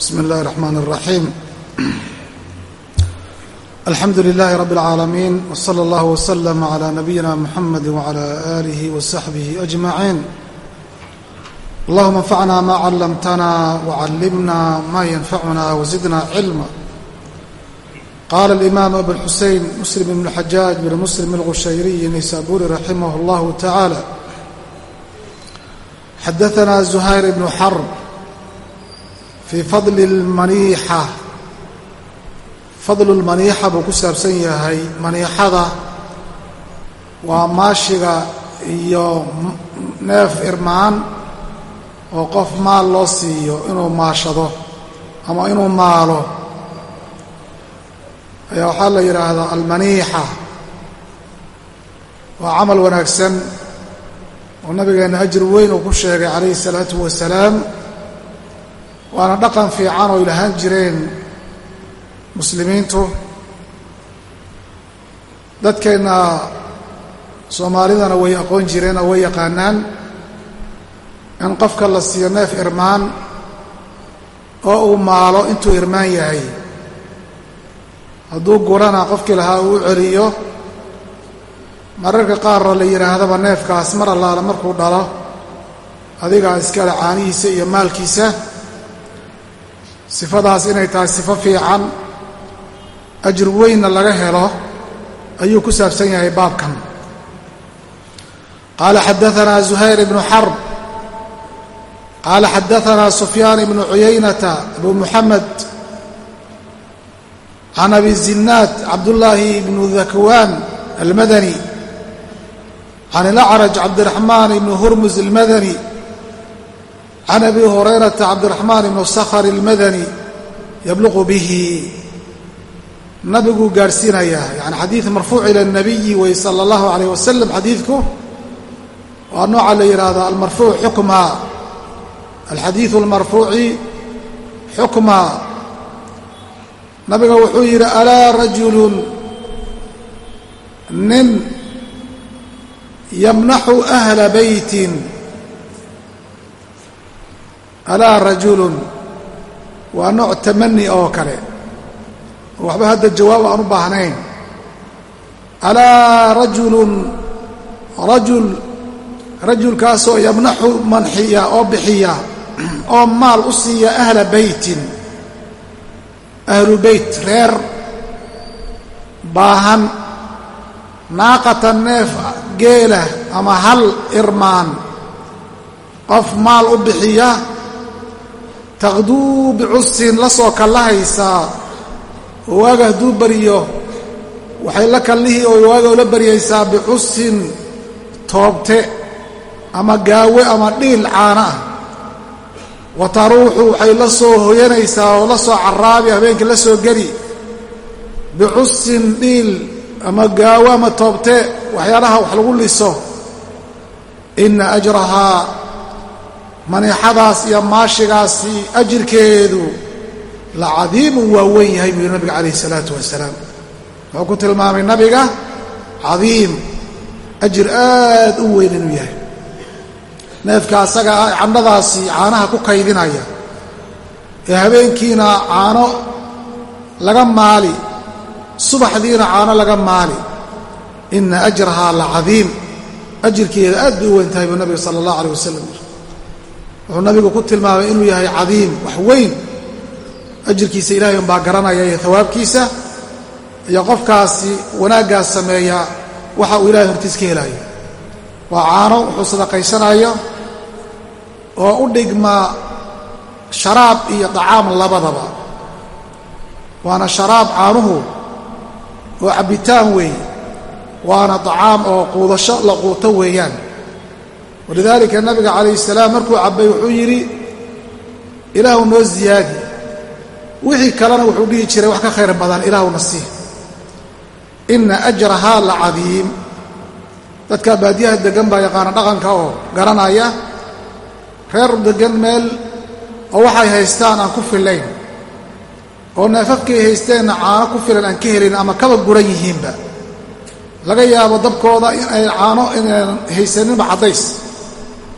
بسم الله الرحمن الرحيم الحمد لله رب العالمين وصلى الله وسلم على نبينا محمد وعلى آله وصحبه أجمعين اللهم انفعنا ما علمتنا وعلمنا ما ينفعنا وزدنا علما قال الإمام أبو الحسين مسلم بن الحجاج بن مسلم الغشيري النيسابوري رحمه الله تعالى حدثنا زهير بن حرب fii fadli lmaniixa fadlu lmaniixa buu ku saabsan yahay maniixada. Waa maashiga iyo neef irmaan oo qof maal loo siiyo inuu maashado ama inuu maalo. Ayaa waxaa la yidhaahdaa almaniixa. Waa camal wanaagsan oo nabigeenna ajir weyn uu ku sheegay calayhi الsalaatu wasalaam waana dhaqan fiican oo ilahaan jireen muslimiintu. Dadkeenna soomaalidana way aqoon jireen oo way yaqaanaan in qofka la siiyo neef irmaan oo uu maalo intuu irmaan yahay. Hadduu gurana qofkii lahaa uu celiyo mararka qaaroo la yidhaahdaba neefkaas mar allaala markuu dhalo adigaa iskale caanihiisa iyo maalkiisa sifadaas inay tahay sifo fiican ajir weynna laga helo ayuu ku saabsan yahay baabkan. Qaala xadaanaa zuhayr ibnu xarb qaala xadaanaa sufyaan ibnu cuyaynata abu muxamed can abi zinaad cabdullaahi ibnu dakwaan almadani can ilacraj cabdiraxmaan ibnu hurmus almadani can abi hurayrata cabdiraxmaan ibnu sakhr almadani yabluqu bihi nabiguu gaadhsiinayaa yani xadiid marfuuc ila اnabiyi wey sala اllahu alayh wasalam xadiidku waa nooca la yidhaahdo almarfuuc xukma alxadiidu almarfuuci xukma nabiga wuxuu yidhi alaa rajulun nin yamnaxu ahla beytin alaa rajulun waa nooc tamani oo kale. Waxba hadda jawaab aan u baahnayn. Alaa rajulun rajul rajulkaasoo yamnaxu manxiya oo bixiya oo maal u siiya ahla beytin ahlu beyt reer baahan naaqatan neef geela ama hal irmaan qof maal u bixiya taqduu bicusin la soo kallahaysaa oo waaga hadduu bariyo waxay la kallihii oo waaga ula baryaysaa bicusin toobte ama gaawe ama dhiil caana ah. Wa taruuxu waxay la soo hoyanaysaa oo la soo caraabi habeenkii la soo geli. Bicusin dhiil ama gaawe ama toobte waxyaalaha wax lagu liso. Inna ajrahaa maniixadaas iyo maashigaasi ajirkeedu la cadiimun waa weyn yahay buu yidhi nabiga calayhi isalaatu wasalaam. Wuxuu ku tilmaamay nabiga cadiim ajir aad u weyn inuu yahay. Neefka asaga ah candhadaasi caanaha ku kaydinaya. Ee habeenkiina caano laga maali subaxdiina caano laga maali. Ina ajrahaa la cadiim. Ajirkeeda aad bay u weyn tahay buu nabiga sala allah alayh wasalam wuxuu nabigu ku tilmaamay inuu yahay cadiim wax weyn. Ajirkiisa ilaahay unbaa garanaya iyo hawaabkiisa iyo qofkaasi wanaaggaas sameeya waxa uu ilahay hortiis ka helayo waa caano wuxuu sadaqaysanayo oo u dhigma sharaab iyo dacaam labadaba. Waana sharaab caanuhu oo cabbitaan weeye waana dacaam oo quudasho la quuto weeyaan walidaalika nabiga calayhi salaam markuu cabbay wuxuu yidhi ilaahu noo ziyaadi. Wixii kalena wuxuu dhihi jiray wax ka khayr badan ilaahuna sii inna ajrahaa la cadiim. Dadka baadiyaha deggan baa yaqaana dhaqanka oo garanaya reer deggan meel oo waxay haystaan aan ku fillayn oo neefafkay haysteenna caano ku filan aan ka helin ama kaba guran yihiinba. Laga yaabo dabkooda in ay caano inaan haysaninba caddays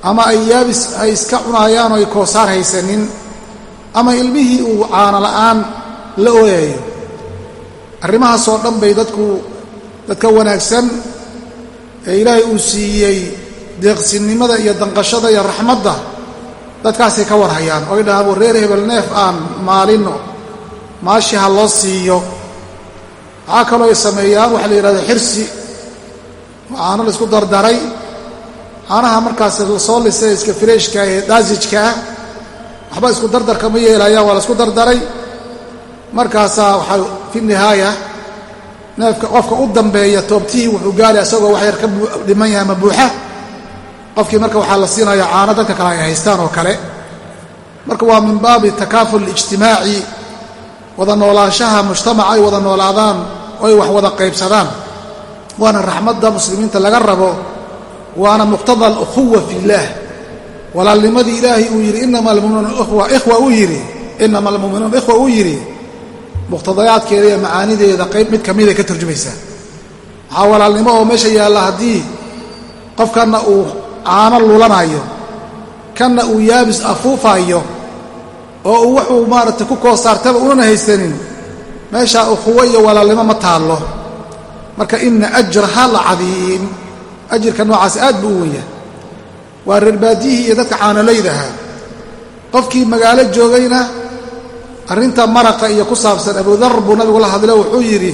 ama ay yaabis ay iska cunaayaan oo ay koosaar haysanin ama ilmihii uu caano la'aan la ooyayo. Arrimahaasoo dhan bay dadku dadka wanaagsan ee ilaahay uu siiyey deeqsinimada iyo danqashada iyo raxmadda dadkaasay ka warhayaan. Oy dhahaan war reer hebel neef aan maalinno maashi ha loo siiyo. Waxaa kaloo ay sameeyaan waxaa la yidhahda xirsi caano la isku dardaray caanaha markaas la soo lisay iska fireeshka ee daasijka ah waxba isku dardarka ma yeelayaan waa la isku dardaray. Markaasaa waxaa fi nihaaya neefka qofka u dambeeya toobtihii wuxuu gaari isagoo wax yar ka dhiman yahay ama buuxa. Qofkii marka waxaa la siinaya caano dadka kale ay haystaan oo kale. Marka waa min baabi takaaful ijtimaaci wada noolaanshaha mujtamaca ay wada noolaadaan oo wax wada qaybsadaan. Waana raxmadda muslimiinta laga rabo waana muqtada alukhuwa fi illaah walaalnimadii ilaahay uu yidhi inama almuminuuna ikhwa uu yidhi inama almu'minuuna ikhwa uu yidhi muqhtadayaadkeeda iyo macaanideeda qayb mid ka miday ka turjumaysaa. Waxaa walaalnimo oo meesha yaalla haddii qofkanna uu caano lulanayo kanna uu yaabis afuufaayo oo uu wuxuu maaragtay ku koosaartaba unana haysanin meeshaa ukhuwo iyo walaalnimo ma taallo. Marka ina ajraha la cadiim ajirka noocaasi aad buu u wen yahay. Waa reerbaadiyihii iyo dadka caanolaydaha qofkii magaalo joogayna arrinta maraqa iyo ku saabsan abudar buu nabigu la hadlo wuxuu yidhi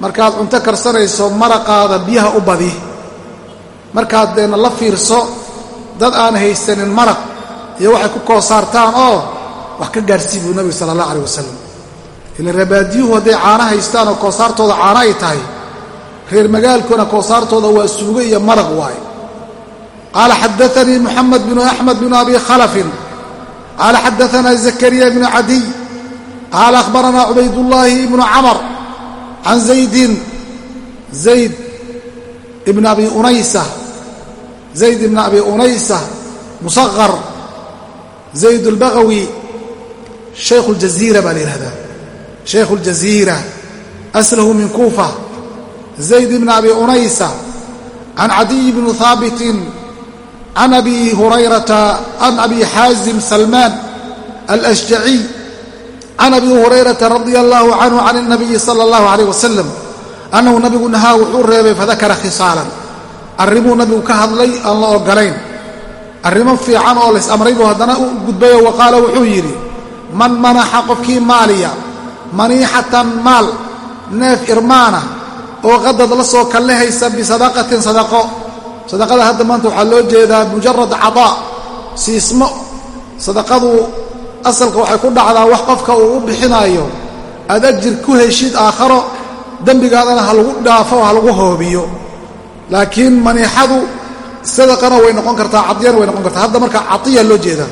markaad cunto karsanayso maraqaada biyaha u badi. Markaad deena la fiirso dad aan haysanin maraq iyo waxay ku koosaartaan oo wax ka gaarsii buu nabigu sala allah aleh wasalam ila reerbaadiyuhu hadday caano haystaan oo koosaartooda caano ay tahay reer magaalkuna koosaartooda waa suugo iyo maraq waaye qaala xadaanii muxamed binu axmed binu abi khalafin. Qaala xadaanaa zakariya ibnu cadiy. Qaala akhbaranaa cubaydullaahi ibnu camar can zaydin zayd ibn abi unaysa zayd ibn abi unaysa musaqar zayd albagawi shaykhu اljaziira baa la yihahdaa shaykhu اljaziira aslahu min kuufa zayd ibn abi unaysa can cadiy bni haabitin can abi hurayrata can abi xaazim salmaan alashjaciy can abi hurayrata radia allahu canhu can اnabiyi sala اllahu alayh wasalam annahu nabigu nahaa wuxuu reebay fadakara khisaalan arrimuu nabigu ka hadlay aan la ogolayn arrimo fiican oo lays amray buu haddana u gudbayo wa qaala wuxuu yidhi man manaxa qofkii maaliya maniixatan maal neef irmaana oo qadad la soo kallehaysa bisadaqatin sadaqo. Sadaqada hadda maanta waxaa loo jeedaa mujarad cadaa siismo. Sadaqadu asalka waxay ku dhacdaa wax qofka uu u bixinaayo aad ajir ku heshid aakharo dembigaadana ha lagu dhaafo ha lagu hoobiyo. Laakiin maniixadu sadaqana way noqon kartaa cadiyana way noqon kartaa. Hadda marka cadiya loo jeedaa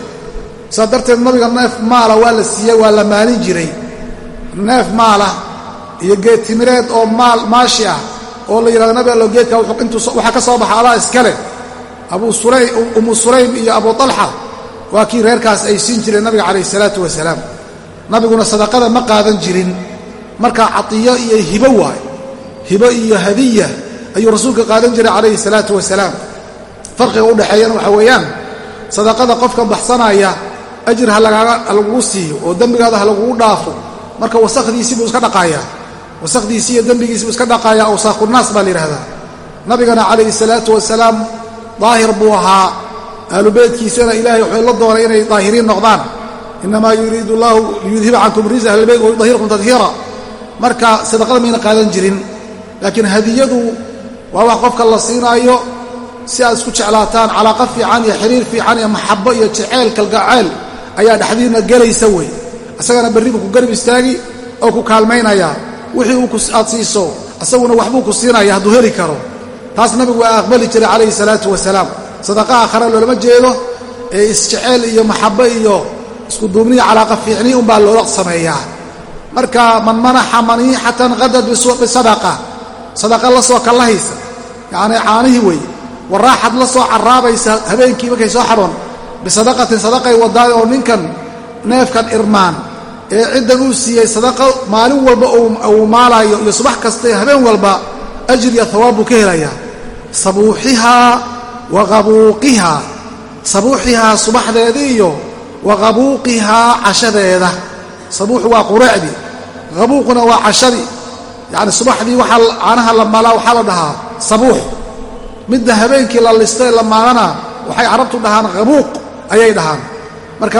saas darteed nabiga neef maala waa la siiyey waa la maalin jiray. Neef maala iyo geed timireed oo maal maashi ah oo la yidhahdo nabi allo geedka waxaa ka soo baxa adaa iskale umu sulaym iyo abu talxa waa kii reerkaas ay siin jireen nabiga calayh isalaatu wasalaam. Nabiguna sadaqada ma qaadan jirin. Markaa cadiyo iyo hibo waay. Hibo iyo hadiya ayuu rasuulka qaadan jiray calayhi salaatu wasalaam. Farqiga u dhexeeyana waxaa weeyaan sadaqada qofka baxsanaya ajir ha lagugu siiyo oo dembigaada ha lagugu dhaafo marka wasakdiisii buu iska dhaqaayaa wasakdiisii iyo dembigiisii buu iska dhaqaayaa awsaaqunnaas baa la yidhahdaa nabigana calayhi salaatu wasalaam daahir buu ahaa. Aalubeydkiisana ilaahay wuxuu la doonay inay daahiriin noqdaan. Inamaa yuriidu allahu liyudhiba cankum rijsa ahlilbeyt wayudahirakum tadhiira. Marka sadaqada mayna qaadan jirin. Laakiin hadiyadu waa wax qofka la siinaayo si aad isku jeclaataan calaaqa fiican iyo xiriir fiican iyo maxabo iyo jeceyl kalgaceyl ayaa dhexdiina gelaysa wey. Isagana berri buu ku garab istaagi oo ku kaalmaynayaa wixii uu aad siiso isaguna waxbuu ku siinaya hadduu heli karo. Taas nabigu waa aqbali jiray calayhi salaatu wasalaam. Sadaqa aakhare loolama jeedo ee isjeceyl iyo maxabo iyo iskuduubniya calaaqa fiicni unbaa loola sameeyaa. Marka man manaxa maniixatan qadad bisadaqa sadaqa la soo kallahaysa yacnii caanihii weeye waraaxad la soo carraabaysa habeenkii markay soo xadhoon bisadaqatin sadaqay wadaay oo ninkan neefkan irmaan ee ciddan uu siiyey sadaqa maalin walba uu maalaayo iyo subax kastae habeen walba ajir iyo hawaab buu ka helayaa. Sabuuxihaa wa qabuuqihaa sabuuxihaa subaxdeedii iyo wa qabuuqihaa cashadeeda. Sabuuxu waa qureecdii qabuuquna waa cashadii yacni subaxdii waxaa caanaha la maalaa waxaa la dhahaa sabuux. Midda habeenkii la listo ee la maalana waxay carabtu dhahaan qabuuq ayay dhahaan marka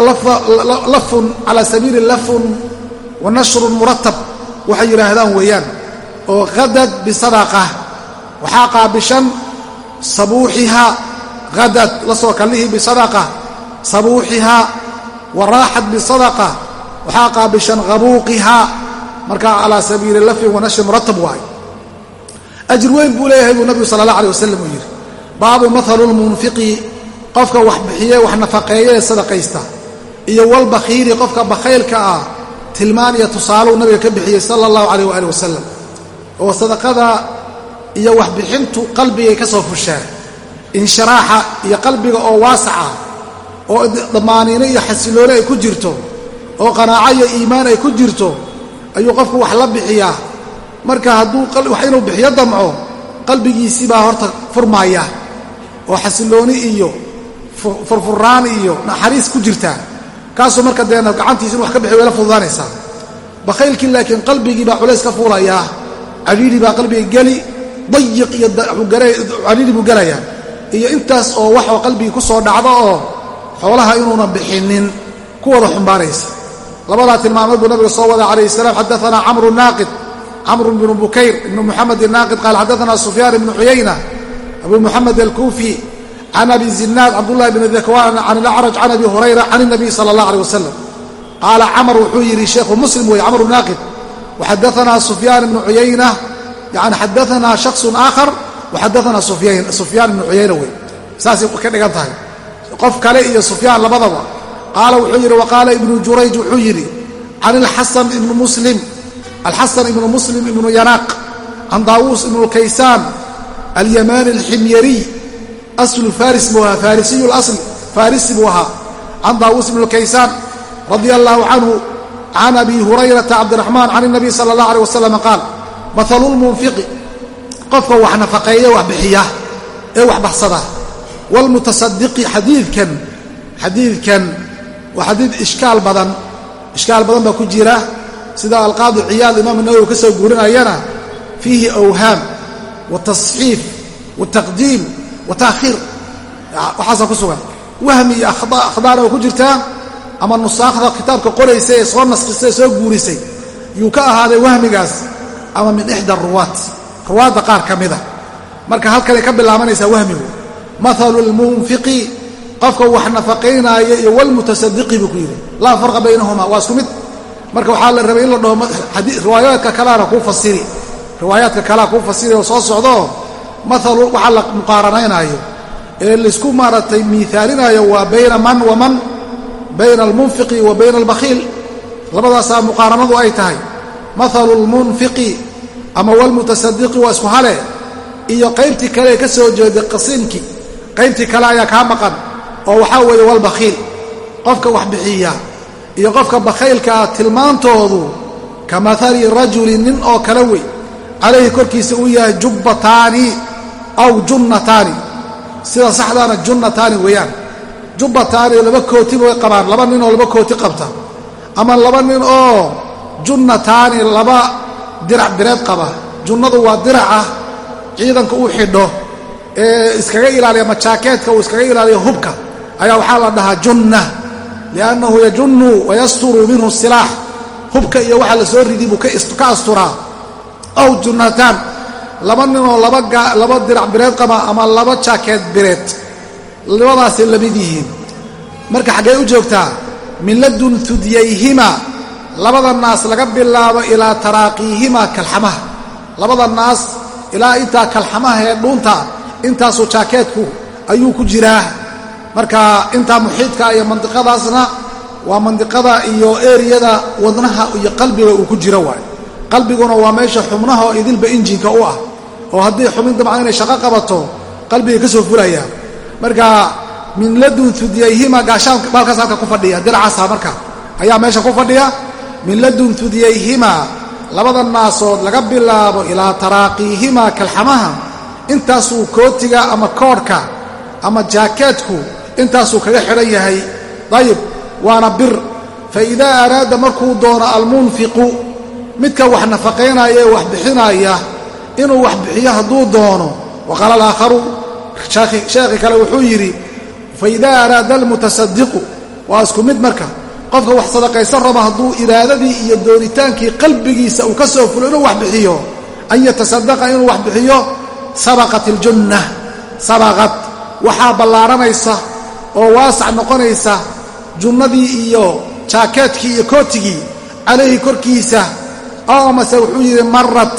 lafun calaa sabiili lafun wa nashrun muratab waxay yidhaahdaan weeyaan oo qadad bisadaqa waxaa qaabishan sabuuxiha qadad la soo kallihii bisadaqa sabuuxihaa wa raaxat bisadaqa waxaa qaabishan qabuuqihaa markaa calaa sabiili lafin wa nashri muratab waay. Ajir weyn buu leeyahay buu nabigu sala allah alay wasalam uu yidhi baabu mathalu lmunfiqi qofka wax bixiye wax nafaqeeye ee sadaqaysta. Iyo walbakhiiri qofka bakhaylka ah tilmaan iyo tusaaluu nabiga ka bixiyey sala allahu calayh waali wasalam oo sadaqada iyo waxbixintu qalbigay ka soo fushaan inshiraaxa iyo qalbiga oo waasaca oo dhammaaniino iyo xasiloone ay ku jirto oo qanaaco iyo iimaan ay ku jirto ayuu qofku wax la bixiyaa. Marka hadduu wax inuu bixiyo damco qalbigiisii baa horta furmaaya. Oo xasilooni iyo furfuraan iyo naxariis ku jirtaa kaasuu marka deena gacantiisa inu wax ka bixiy wayla fududaanaysaa. Bakhaylkii laakiin qalbigii baa culays ka fuulayaa. Caliili baa qalbiga geli dayiq iyo caliili buu gelayaa. Iyo intaas oo wax oo qalbigii ku soo dhacdo oo xoolaha inuunan bixinin ku wada xumbaanaysa labadaa tilmaamood buu nabiga soo wada calayh salaam xadaanaa camru naaqid. Camru bnu bukayr ibnu muxamed naaqid qaal xadaanaa sufyaan ibnu cuyayna. Abu muxamed alkuufi can abi zinaad cabdullahi bn dakwaan can alacraj can abi hurayra can اnabiy sala allah alيh wasalam qaala camar wuxuu yidhi sheekhu muslim weeye camru naaqid waxadaanaa sufyaan ibnu cuyayna yani xadaanaa shaksun aakhar waxadaanaa sufyaan ibnu cuyayna wey saasay ka dhigan tahay qof kale iyo sufyaan labadaba qaala wuxuu yidhi waqaala ibnu jurayj wuxuu yidhi can alxasan ibnu muslim alxasan ibnu muslim ibnu yanaaq can daawuus ibnu kaysaan alyamaani alximyariy aslu faris buu ahaa farisiyu lasl farisi buu ahaa can daawuus bnu kaysaan radia allaahu canhu can abi hurayrata cabdiraxmaan can inabiy sala allah aleh wasalam qaal maalu lmunfiqi qofka wax nafaqeeya wax bixiya ee wax baxsada waalmutasadiqi xadiidkan xadiidkan waa xadiid ishkaal badan ishkaal badan baa ku jira sida alqaadi ciyaad imaamu nawowi ka soo guurinayana fiihi awhaam watasxiif wataqdiim wa taqdiim wa taakhiir waxaasaa ku sugan. Wahmi iyo akhdaana way ku jirtaa ama nusaakhda kitaabka qoraysa ee soo naskhisay ee soo guurisay yuu ka ahaaday wahmigaas ama min ixda ruwaat. Ruwaadda qaar ka marka halkanay ka bilaabanaysaa wahmigu maalu lmunfiqi qofka wax nafaqaynaaya iyo walmutasadiqi buu ku yidhi. Laa farqa baynahuma waa isku mid. Marka waxaa la rabay in la dhaho riwaayaadka kaleana kuu fasiri. Riwaayaadka kalea kuu fasiri oo soo socdoo maalu waxaa la muqaaranaynaayo ee laysku maaragtay miaalinayo waa bayna man wa man bayna almunfiqi wa bayna albakhiil labadaasaa muqaaranadu ay tahay maalu lmunfiqi ama walmutasadiqi waa isku hale iyo qaybtii kale ee ka soo jeeday qasiimkii qaybtii kale ayaa kaa maqan oo waxaa weeye walbakhiil qofka wax bixiya iyo qofka bakhaylkaa tilmaantoodu ka mahali rajuli nin oo kale wey calayhi korkiisa uu yahay jubbataani aw junnataani. Sida saxdaana junnataani weeyaan. Jubbataani laba kooti way qabaan laba nin oo laba kooti qabta. Ama laba nin oo junnataani laba dirac bireed qaba. Junnadu waa diracah ciidanka uu xidho ee iskaga ilaaliya majaakeedka uu iskaga ilaaliyo hubka ayaa waxaa la dhahaa junna. Liannahu yajunnu wayasturu minhu silaax hubka iyo waxa la soo ridi buu ka asturaa. Aw junnataan laba ninoo laba dirac bireed qaba ama laba jaakeed bireed. Labadaasay la mid yihiin. Marka xaggee u joogtaa min ladun labada naas laga bilaabo ilaa taraaqiihima kalxamaha. Labada naas ilaa intaa kalxamaha ee dhuunta intaasuu jaakeedku ayuu ku jiraa. Marka intaa muxiidka iyo mandiqadaasna waa mandiqada iyo eriyada wadnaha iyo qalbiga uu ku jiro waay qalbiguna waa meesha xubnaha oo idilba injinka u ah oo haddii xubin dabcan inay shaqo qabato qalbiga ka soo fulaya. Marka min ladun hudyayhima gaashaan baalkaas halka ku fadhiya diracaasa marka ayaa meesha ku fadhiya. Min ladun labada naasood laga bilaabo ilaa taraaqiihima kalxamaha intaasuu kootiga ama koodhka ama jaakeedku intaasuu kaga xidhan yahay. Dayib waana bir. Faidaa araada markuu doono almunfiqu midka wax nafaqaynaya ee wax bixinaya inuu wax bixiyo hadduu doono. Waqaala alaakharu sheekhi kale wuxuu yidhi faidaa araada almutasadiqu waa isku mid marka. Qofka wax sadaqaysan raba hadduu iraadadii iyo doonitaankii qalbigiisa uu ka soo fulo inuu wax bixiyo. An yatasadaqa inuu wax bixiyo sabaqat iljunna sabaqad waxaa ballaaranaysa oo waasac noqonaysa junnadii iyo jaakeedkii iyo kootigii calayhi korkiisa. Oo mase wuxuu yidhi marad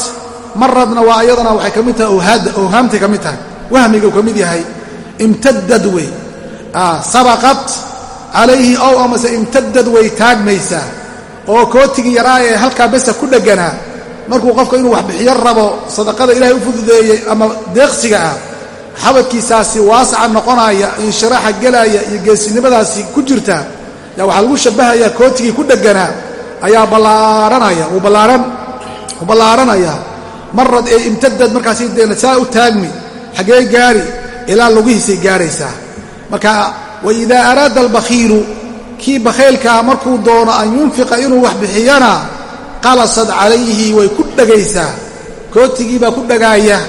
maradna waa iyadana waxay ka mid tahay owhaadda owhaamtay ka mid tahay. Wahmiga uu ka mid yahay imtadad wey. Sabaqad calayhi ow amase imtadad way taagmaysaa oo kootigii yaraa ee halkaa besa ku dhegganaa markuu qofka inuu wax bixiyo rabo sadaqada ilaahay u fududeeyey ama deeqsiga ah xabadkiisaasi waasaca noqonaya inshiraaxa gelaya iyo geesinimadaasi ku jirta. Yaa waxaa lagu shabbahayaa kootigii ku dhegganaa ayaa ballaaranaya wuu ballaaranaya marad ee imtadad markaasi saa u taagmi xaggee gaari ilaa lugihiisay gaaraysaa. Marka waidaa araada albakhiilu kii bakhaylkaa markuu doono an yunfiqa inuu wax bixiyana qalasad calayhi way ku dhegaysaa kootigii baa ku dhagaaya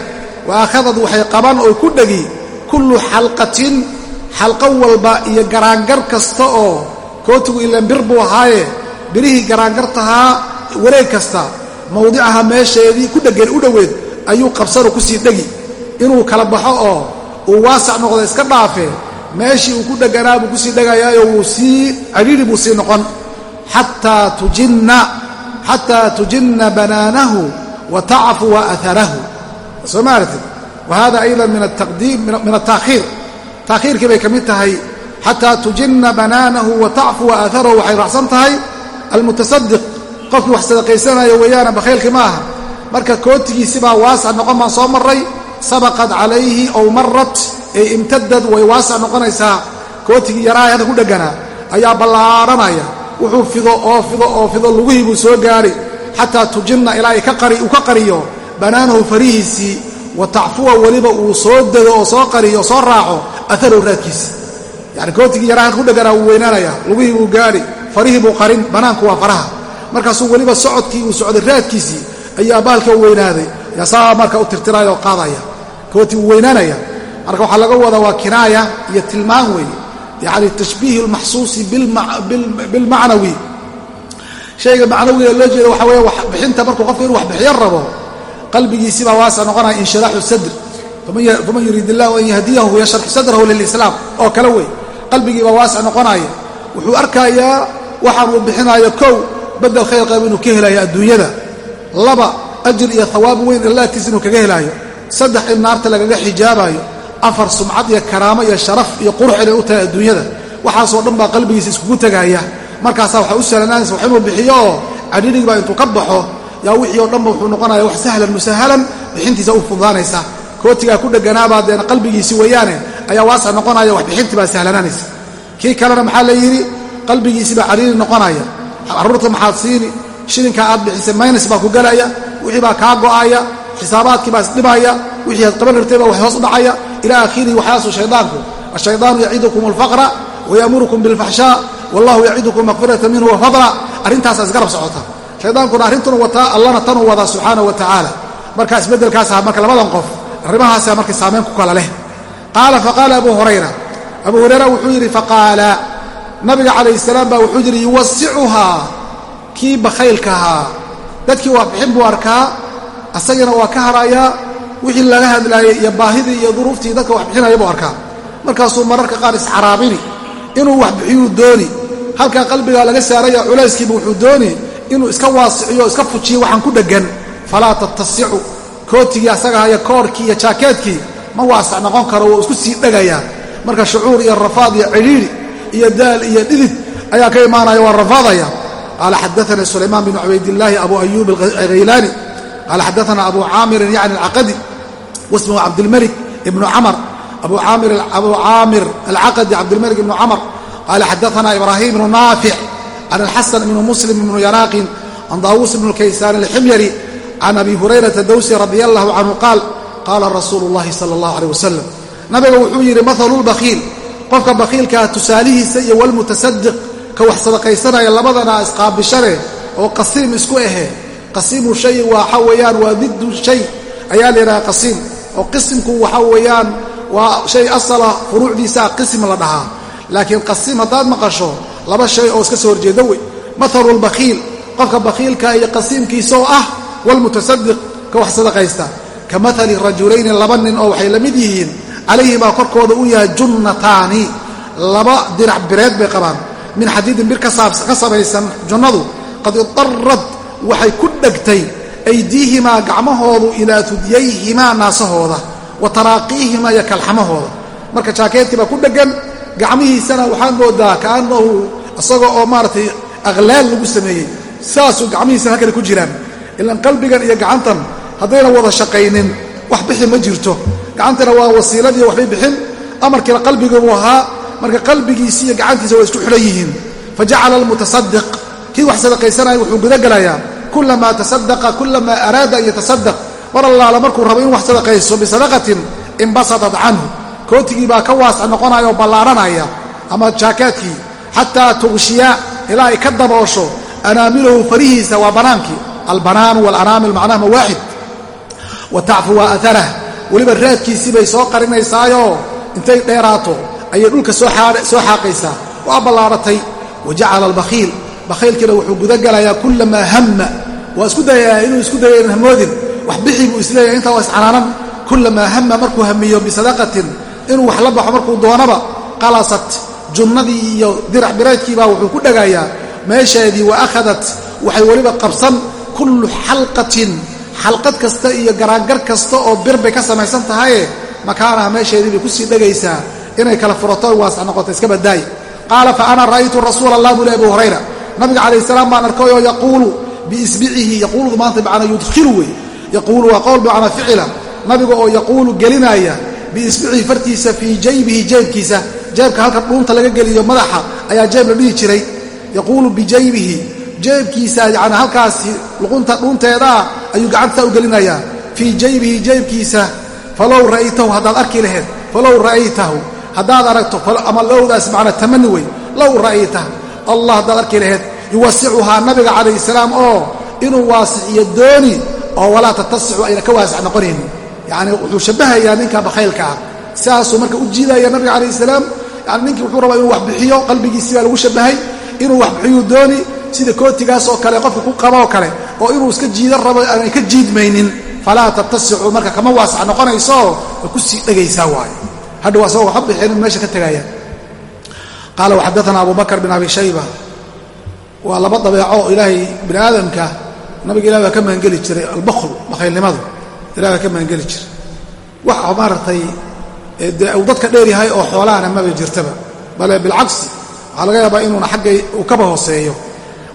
wa akhadad waxay qaban oo ku dhegi kullu xalqatin xalqo walba iyo garaangar kasta oo kootigu ilan bir buu ahaaye birihii garaangartahaa wareeg kasta mawdicaha meesheedii ku dhegeen u dhoweed ayuu qabsano ku sii dhegi. Inuu kala baxo oo uu waasac noqdo iska dhaafe meeshii uu ku dheganaa buu ku sii dhegayaayo wuu sii cadhiiri buu sii noqon. Xataa tujinna banaanahu wa tacfuwa aarahu soo maartid wa hada aydan min ataakhiir taakhiirkii bay ka mid tahay xataa tujinna banaanahu wa tacfuwa aaharahu waxay raacsan tahay almutasadiq qofkii wax sadaqaysanayo weeyaana bakhaylkii ma aha. Marka kootigiisibaa waasac noqon baan soo marray. Sabaqad calayhi ow marat ay imtadad way waasac noqonaysaa. Kootigii yaraa hadda ku dhegganaa ayaa ballaaranaya. Wuxuu fido oo fido oo fido lugihii buu soo gaadhi xataa tujinna ilaa uu ka qariyo banaanahu farihiisii wa tacfuwa weliba uu soo dado oo soo qariyo soo raaco aharow raadkiisi yani kootigii yaraa hadda ku dhegganaa wuu weynaanaya lugihii buu gaadhi farihii buu qarin banaanku waa faraha markaasuu weliba socodkii uu socday raadkiisii ayaa baalka weynaaday. Yaa saa marka u tirtiraya oo qaadaya. Kooti uu weynaanaya marka waxaa laga wadaa waa kinaaya iyo tilmaan weeye yacni tashbiih almaxsuusi bilmacnawi shayga macnawiga loo jeeda waxa weeye waxbixinta markuu qofka inuu wax bixiyo rabo qalbigiisii baa waasa noqonaya inshiraaxu sadr. Faman yuriid illahu an yahdiyahu yashrax sadrahu lilislaam. Oo kale wey qalbigii baa waasa noqonaya. Wuxuu arkayaa waxaan uu bixinayo kow badel khayr qab inuu ka helayo adduunyada. Laba ajir iyo hawaab weyn allaagtiis inuu kaga helaayo. Saddex in naarta lagaga xijaabayo afar sumcad iyo karaamo iyo sharaf iyo qurux inay u tahay adduunyada. Waxaasoo dhan baa qalbigiisa iskugu tegaya markaasaa waxaa u sahlanaanaysa wax inuu bixiyo oo cadhidhig baa intuu ka baxo. Yaa wixii oo dhanba wuxuu noqonaya wax sahlan musahalan bixintiisa u fudaanaysa kootigaa ku dheganaabaa deena qalbigiisi weeyaane ayaa waasa noqonaya wax bixintii baa sahlanaanaysa. Kii kalena maxaa la yidhi? Qalbigiisii baa cadhiiri noqonaya carruurta maxaad siini shilinkaa aad bixisay maynas baa ku galaya wixii baa kaa go'aya xisaabaadkii baa isdhibaya wixii aad qaban rabtay baa wax hoos dhacaya. Ilaa akhirihi waxyaasuu shaydaanku ashaydaanu yacidukum alfaqra wayamurukum bilfaxshaa wallahu yacidukum makfirata minhu wa fadla. Arrintaasaa isgarab socota shaydaankuna arrintunu wataa allana tanuu wadaa subxaanahu wa tacaala marka isbeddelkaasa marka labadan qof arrimahaasa marka saamayn ku kala leh. Qaala faqaala abu hurayra abu hurayra wuxuu yidhi faqaala nabiga calayh salaam baa wuxuu yidhi yuwasicuhaa kii bakhaylkahaa dadkii waa bixin buu arkaa. Asagana waa ka harayaa wixii laga hadlaayay iyo baahidii iyo duruuftii dadka wax bixinaya buu arkaa. Markaasuu mararka qaar iscaraabini inuu wax bixiyuu dooni. Halkaa qalbigaa laga saaraya culayskiiba wuxuu dooni inuu iska waasiciyo iska fujiyo waxaan ku dheggan falaa tattasicu. Kootigii asaga haya koorkii iyo jaakeedkii ma waasac noqon karo wuu isku sii dhegayaa marka shucuur iyo rafaad iyo cidhiidhi iyo daal iyo dhidid ayaa ka imaanaya waa rafaadaya. Qaala xadaana sulaymaan bn cubaydillaahi abu ayuub alghaylaani qaala xadaana abu caamirin yacni alcaqadi wasmuhu cabdilmalik ibnu camar abu caamir alcaqadi cabdilmalik ibnu camar qaala xadaana ibraahim ibnu naafic can alxasan ibnu muslim ibnu yanaaqin can daawuus ibnu kaysaan alximyari can abi hurayrata dawsi radi allahu canhu qaal qaala rasuulu llahi sala allahu aleyh wasalam nabiga wuxuu yidhi mahalu lbakhiil qofka bakhiilkaa tusaalihiisa iyo walmutasadiq ka wax sadaqaysanaya labadana isqaabishane oo qasiim isku ahe qasiimu shay waxa weeyaan waa diddu shay ayaa la yidhaha qasiim. Oo qisimku waxa weeyaan waa shay asala furuucdiisaa qisim la dhahaa. Laakiin qasiim haddaad maqasho laba shay oo iska soo horjeeda wey. Maalu lbakhiil qofka bakhiilka iyo qasiimkiisa oo ah wlmutasadiq ka wax sadaqaysta. Ka maali rajulayni laba nin oo waxay la mid yihiin calayhimaa korkooda uu yahay junnataani. Laba dirac bireed bay qabaan. Min xadiidin bir ka samaysan junnadu qad idarad waxay ku dhegtay aydiihimaa gacmahoodu ilaa tudyayhimaa naasahooda wa taraaqiihimaa iyo kalxamahooda. Marka jaakeetii baa ku dheggan gacmihiisana waxaad moodaa kaannahu isagoo oo maaragtay aqlaal lagu sameeyey saasuu gacmihiisana halkana ku jiraan. Ilaan qalbigan iyo gacantan haddayna wada shaqaynin wax bixi ma jirto gacantana waa wasiiladii waxbay bixin. Amarkiina qalbiga ahaa marka qalbigiisi iyo gacantiisa waa isku xidhan yihiin. Fa jacala almutasadiq kii wax sadaqaysanaya wuxuu gudagelayaa kulamaa tasadaqa kulamaa araada an yatasadaq mar allaala markuu rabo in wax sadaqayso bisadaqatin inbasatat canhu. Kootigii baa ka waasac noqonaya oo ballaaranaya. Ama jaakaadkii xataa tugshiya ilaa ay ka daboosho anaamilahu farihiisa waa banaankii. Albanaanu walanaamil macnahama waaxid wa tacfu waa weliba raadkiisii bay soo qarinaysaayoo intay dheeraato ayay dhulka soo xaaqaysaa. Waa ballaaratay wa jacala albakhiil. Bakhiilkiina wuxuu gudagalayaa kulamaa hamma. Waa isku dayayaa inuu isku daya in hamoodin. Wax bixi buu is leeyahay intaa waa iscanaanan kulamaa hamma markuu hamiyo bisadaqatin inuu wax la baxo markuu doonaba qalasat. Junnadii iyo dirac biraydkiibaa wuxuu ku dhagayaa. Meesheedii wa akhadat. Waxay weliba qabsan kullu xalqatin xalqad kasta iyo garaangar kasta oo bir bay ka samaysan tahaye makaanaha meesheedii bay ku sii dhegaysaa inay kala furato waasa noqoto iska badaay qaala fa ana ra'aytu rasuula allah buu abu hurayra. Nabiga calayh salaam baan arkay oo yaquulu biisbicihi yaquuludu maanta bimacnaa yudkhilu wey. Yaquulu waa qowl bimacnaa ficila. Nabiga oo yaquulu gelinaya biisbicihi fartiisa fii jaybihi jeebkiisa. Jeebka halka dhuunta laga geliyo madaxa ayaa jeeb la dhihi jiray. Yaquulu bijaybihi jeebkiisa yani halkaasi luqunta dhuunteedaa ayuu gacantaa u gelinayaa. Fii jaybihi jeebkiisa falow ra'aytahu haddaad arki laheed falow ra'aytahu haddaad aragto ama lowdaas macnaa tamani wey low ra'aytahu allah haddaad arki laheed yuwasicuhaa nabiga calayh salaam oo inuu waasiciyo dooni oo walaa tatasixu ayna ka waasic noqonaynin yacni wuxuu shabbahayaa ninka bakhaylka ah. Sidaasuu marka u jiidaya nabiga calayh salaam yani ninkii wuxuu rabaa inuu wax bixiyo qalbigiisii baa lagu sida kootigaas oo kale qofka ku qabaoo kale oo inuu iska jiidan rabo aanay ka jiidmaynin falaa tabtasicu marka kama waasac noqonaysooo way ku sii dhegaysaa waayo. Hadhow asagoo waxba bixinin meesha ka tegaya qaala waxadaana abu bin abi shayba waa laba dabeeco ilaahay bini aadamka nabiga ilahi baa ka mahangeli jiray albakhl bakhaylnimadu ilahi baa ka mahangeli jiray. Waxa maaragtay dee uu dadka oo xoolaana maba jirtaba. Bale bilcagsi waxaa laga yaabaa inuuna xaggay uu kaba hooseeyo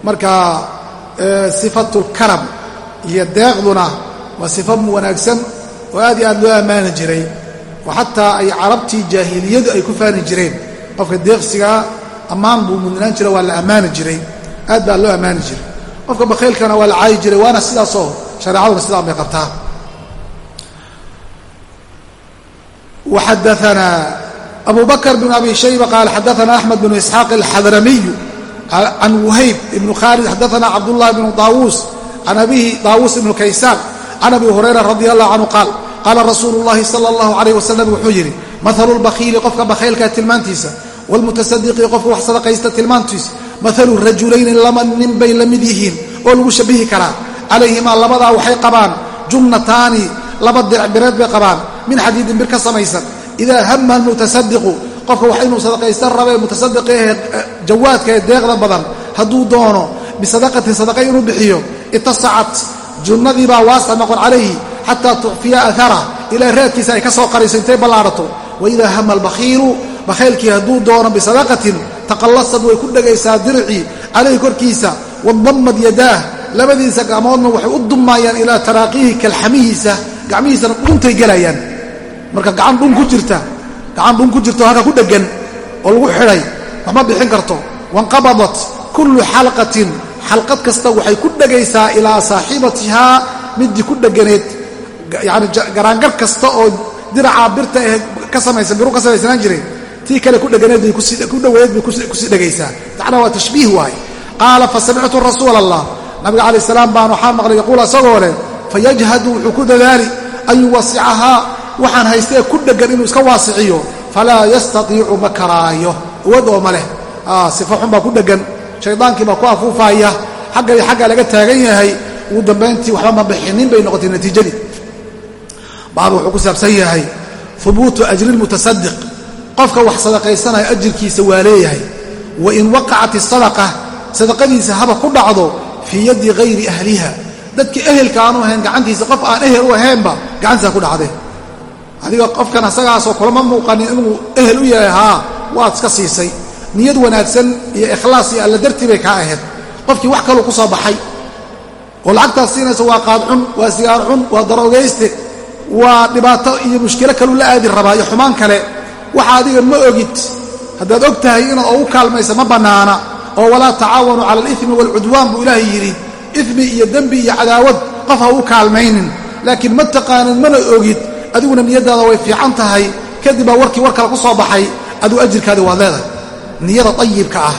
marka sifatulkaram iyo deeqduna waa sifa wanaagsan oo aad iyo aad loo ammaani jiray oo xataa ay carabtii jaahiliyadu ay ku faani jireen. Qofka deeqsigaa ammaan buu mudnaan jira waa la ammaani jiray. Aad baa loo ammaani jiray. Qofka bakhaylkana waa la caayi jiray waana sidaasoo shareecaduna sidaan bay qabtaa. Waxadaanaa abu bakr bn abi shayba qaal xadaana axmed bnu isxaaq alxadramiyu can wuhayb ibnu khaalid xadaana cabdullahi bnu daawuus can abihi daawuus ibnu kaysaan can abi hurayra radi allahu canhu qaal qaala rasuulu llahi sala allahu alayh wasalam wuxuu yidhi maalu lbakhiili qofka bakhaylkaa tilmaantiisa waalmutasadiqi qofka wax sadaqaysta tilmaantiisa maalu rajulayni laba nin bay la mid yihiin oo lagu shabihi karaa calayhimaa labadaa waxay qabaan junnataani laba dircbireed bay qabaan min xadiidin bir ka samaysan idaa hama almutasadiqu qofka wax inuu sadaqaysta rabe mutasadiqi ahe jawaadka ee deeqda badan hadduu doono bisadaqatin sadaqa inuu bixiyo itasacat junnadiibaa waasa noqon calayhi xataa tucfiya aara ilaa raadkiisa ay ka soo qarayso intay ballaarato waidaa hama albakhiilu bakhaylkii hadduu doono bisadaqatin taqallasad way ku dhegaysaa diricii calayhi korkiisa waddammad yadaah labadiisa gacmoodna waxay u dummaayaan ilaa taraaqiihi kalxamihiisa gacmihiisana dhuntay gelayaan marka gacan dhun ku jirta gacan dhun ku jirto halka ku dheggan oo lagu xidhay waxma bixin karto. Wanqabadat kullu xalqatin. Xalqad kasta waxay ku dhegaysaa ilaa saaxibatihaa midii ku dheganeed yani garaangar kasta oo diracaa birta eh ka samaysan biru ka samaysanaan jiray tii kale ku dheganayd bay ku dhoweed bay ku sii dhegaysaa. Macnaha waa tashbiih waaye qaala fasamictu rasuula allah nabiga calayh salaam baan waxaa maqlay yaquul asagoo leh fayajhadu wuxuu ku dadaali an yuwasicahaa waxaan haystee ku dheggan inuu iska waasiciyo falaa yastatiicu ma karaayo. Awood oo ma leh. Sifo xun baa ku dheggan shaydaankii baa ku afuufaaya xagga iyo xagga laga taagan yahay. Ugu dambayntii waxba ma bixinin bay noqotay natiijadii. Baab wuxuu ku saabsan yahay hubuutu ajri lmutasadiq qofka wax sadaqaysanaya ajirkiisa waa leeyahay. Wa in waqacat isadaqa sadaqadiisa haba ku dhacdo fii yaddi hayri ahliha. Dadkii ehelka aanu ahayn gacantiisa qof aan ehel u ahaynba gacantiisa ku dhacdee adiga qofkan asagaasoo kulama muuqanin inuu ehel u yahay haa waad iska siisay. Niyad wanaagsan iyo ikhlaas iyo alla dartii bay kaa ahayd. Qofkii wax kaluu ku soo baxay oo lacagtaas siinaysa waa qaadcun waa sigaar cun waa daroogayste waa dhibaato iyo mushkilo kaluu la aadi rabaa iyo xumaan kale. Waxa adiga ma ogid. Haddaad og tahay inaad ugu kaalmaysa ma bannaana. Oo walaa tacaawanuu cala alimi waalcudwaan buu ilaahay yidhi. Imi iyo dembi iyo cadaawad qof ha u kaalmaynin. Laakiin ma taqaanid mana ogid adiguna niyadaada way fiican tahay. Kadib baa warkii war kale ku soo baxay aduu ajirkaadi waad leedahay. Niyada ayibka ah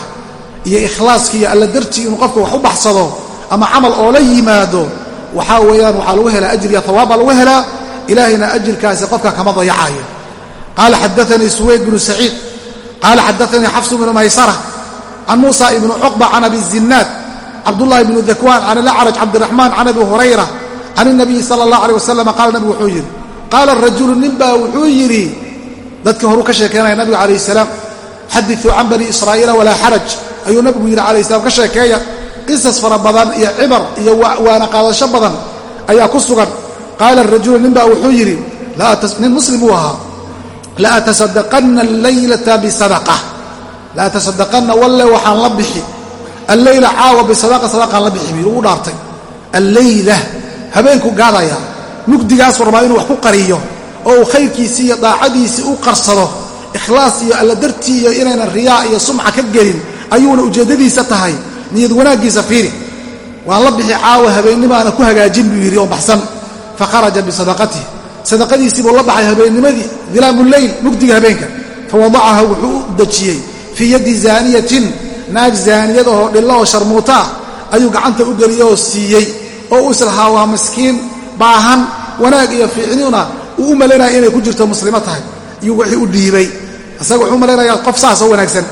iyo ikhlaaska iyo alla dartii inuu qofka wax u baxsado ama camal oo la yimaado waxaa weeyaan waxaa lagu helaa ajir iyo hawaab baa lagu helaa. Ilaahayna ajirkaasi qofka kama dayacaayo. Qaala xadaanii suweyd bnu saciid qaala xadaanii xafsu bnu maysara can muusa ibnu cuqba can abi zinaad cabdullaahi bnu dakwaan can alacraj cabdiraxmaan can abi hurayra can inabiyi sala allah aleh wasalam qaala nabigu wuxuu yidhi qaala rajulu ninbaa wuxuu yidhi dadkii horuu ka sheekeynaya nabigu calayh salaam xadiثuu can bani israa'iila walaa xaraj. Ayuu nabigu yidhi calayh salam ka sheekeeya qisas fara badan iyo cibar iyo waana qaadasho badan ayaa ku sugan. Qaala rajulu ninbaa wuxuu yidhi nin muslim uu ahaa. La atasadaqanna allaylata bisadaqa. La atasadaqanna walle waxaan la bixi. Alleyla caawa bisadaqa sadaqaan la bixi buu u dhaartay. Alleyla habeenku gaadaya mugdigaasuu rabaa inuu wax ku qariyo oo uu khayrkiisii iyo daacadiisii u qarsado ikhlaas iyo alla dartii iyo inaynan riyaa iyo sumca ka gelin ayuuna ujeeddadiisa tahay niyad wanaaggiisa fiiri. Waan la bixi caawa habeennimaana ku hagaajin buu yidhi oo baxsan. Fa kharaja bisadaqatihi. Sadaqadiisii buu la baxay habeennimadii dilaamu leyl mugdiga habeenka. Fa wadacaha wuxuu u dejiyey fii yaddi zaaniyatin naag zaaniyadahoo dhilla oo sharmuuta ah ayuu gacanta u geliyey oo siiyey oo u islahaa waa miskiin baahan wanaag iyo fiicnina uu u malaynaya inay ku jirto muslimo tahay. Iyuu wixii u dhiibay. Isaga wuxuu malaynayaa qof saas wanaagsan.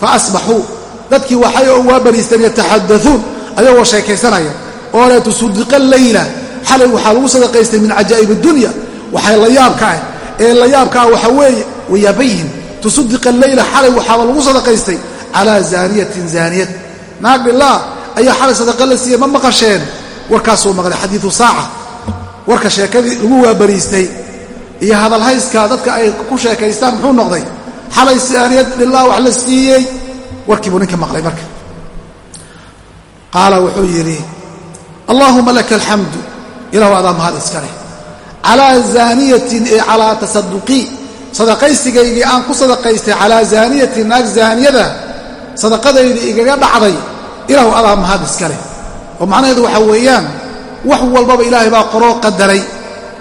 Fa asbaxuu. Dadkii waxay oo waa bariisteen yataxadauun ayagoo sheekaysanaya. Oo le tusudiqa leyla xalay waxaa lagu sadaqaystay min cajaa'ib dunya. Waxay la yaabka ah. Ee la yaabka ah waxa weeye wayaabayihin tusudiqa leyla xalay waxaaba lagu sadaqaystay calaa zaaniyatin zaaniyad. Naag dhilaa ayaa xalay sadaqa la siiyey ma maqasheen? Warkaasuu maqlay xadiiu saaca warka sheekadii lagu waabariistay iyo hadalhayska dadka ay ku sheekaystaan muxuu noqday xalay zaaniyad dhilaa wax la siiyey. Warkii buu ninka maqlay marka. Qaala wuxuu yidhi allaahuma laka alxamdu ilahu adaa mahad iska leh. Calaa zaaniyatin ee calaa tasaduqii sadaqaysigaygii aan ku sadaqaystay calaa zaaniyatin naag zaaniyada. Sadaqadaydii igaga dhacday ilaahu adaa mahad iska leh. Oo macnaheedu waxaa weeyaan wax walbaba ilaahay baa qoroo qadaray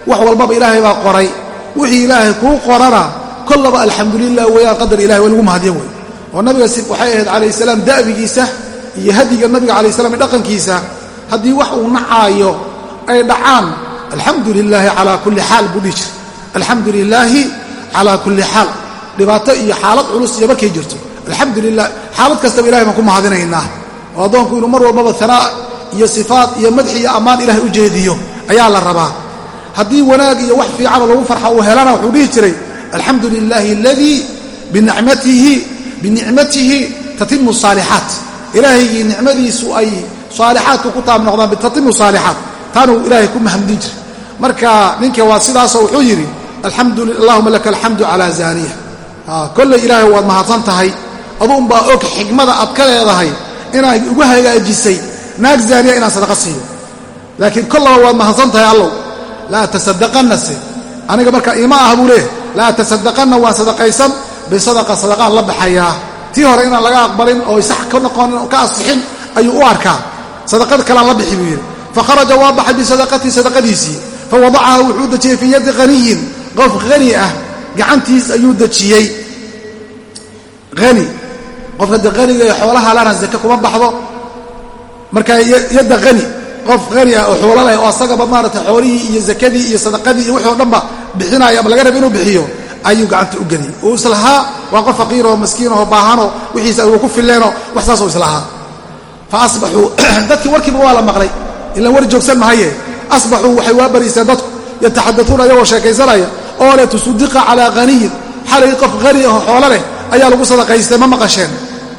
wax walbaba ilaahay baa qoray. Wixii ilaahay kuu qorana kollaba alxamdulilah weeyaan qadar ilahay waa lagu mahadyo wey oo nabiga waxay ahayd calayh salaam da'bigiisa iyo hadiga nabiga calayh salam iyo dhaqankiisa. Haddii wax uu nacaayo ay dhacaan alxamdu lilaahi calaa kulli xaal buu dhihi jira alxamdu lilaahi calaa kulli xaal. Dhibaato iyo xaalad culus iyo markay jirto. Alxamdu lilah xaalad kastaba ilahay baan ku mahadinaynaa oo addoonku inuu mar walbaba hanaa iyo sifaat iyo madxi iyo ammaan ilahay u jeediyo ayaa la rabaa. Haddii wanaag iyo wax fiicanoo lagu farxa uu helana wuxuu dhihi jiray alxamdu lilaahi aladii binicmatihi tatimu saalixaat ilaahaygii nicmadiisu ay saalixaadku ku taab noqdaan bitatimu saalixaat taanuu ilaahay ku mahamdin jiray. Marka ninka waa sidaasoo wuxuu yidhi allahuma laka alxamdu calaa zaaniya. Kolley ilaahay waad mahadsan tahay. Aduunbaa og xigmada aad ka leedahay inaad ugu hagaajisay naag zaaniya inaan sadaqa siiyo. Laakiin kollaba waad mahadsan tahay allow. Laa tasadaqannase aniga marka ima ah buu leeh laa tasadaqanna waan sadaqaysan bisadaqa sadaqaan la baxayaa tii hore inaan laga aqbalin oo sax ka noqonin ka asixin ayuu u arkaa. Sadaqad kalaan la bixi buu yidhi. Fakharaja waa baxay bisadaqatii sadaqadiisii. Fawadacaha wuxuu dejiyey fii yaddi haniyin qof hani ah gacantiis ayuu dejiyey. Hani qofka de haniga kuma baxdo marka yadda hani qof hani ah oo xoolo leh oo asagaba maarata xoolihii iyo zakadii iyo sadaqadii iyo wixii o dhanba bixinaya ama laga raba inuu bixiyo ayuu gacanta u geliyey uu islahaa waa qof faqiiroo maskiinoo baahanoo wixiisa uu ku filleenoo wax saasoo islahaa fa asbaxuu dadkii warkiiba waa la maqlay. Ilaan war joogsan mahaye asbaxuu waxay waa bariiseen dadku yataxadauuna ayagoo sheekaysanaya oo leh tusudiqa calaa haniyin xalay qof hani aho xoolo leh ayaa lagu sadaqaystay ma maqasheen.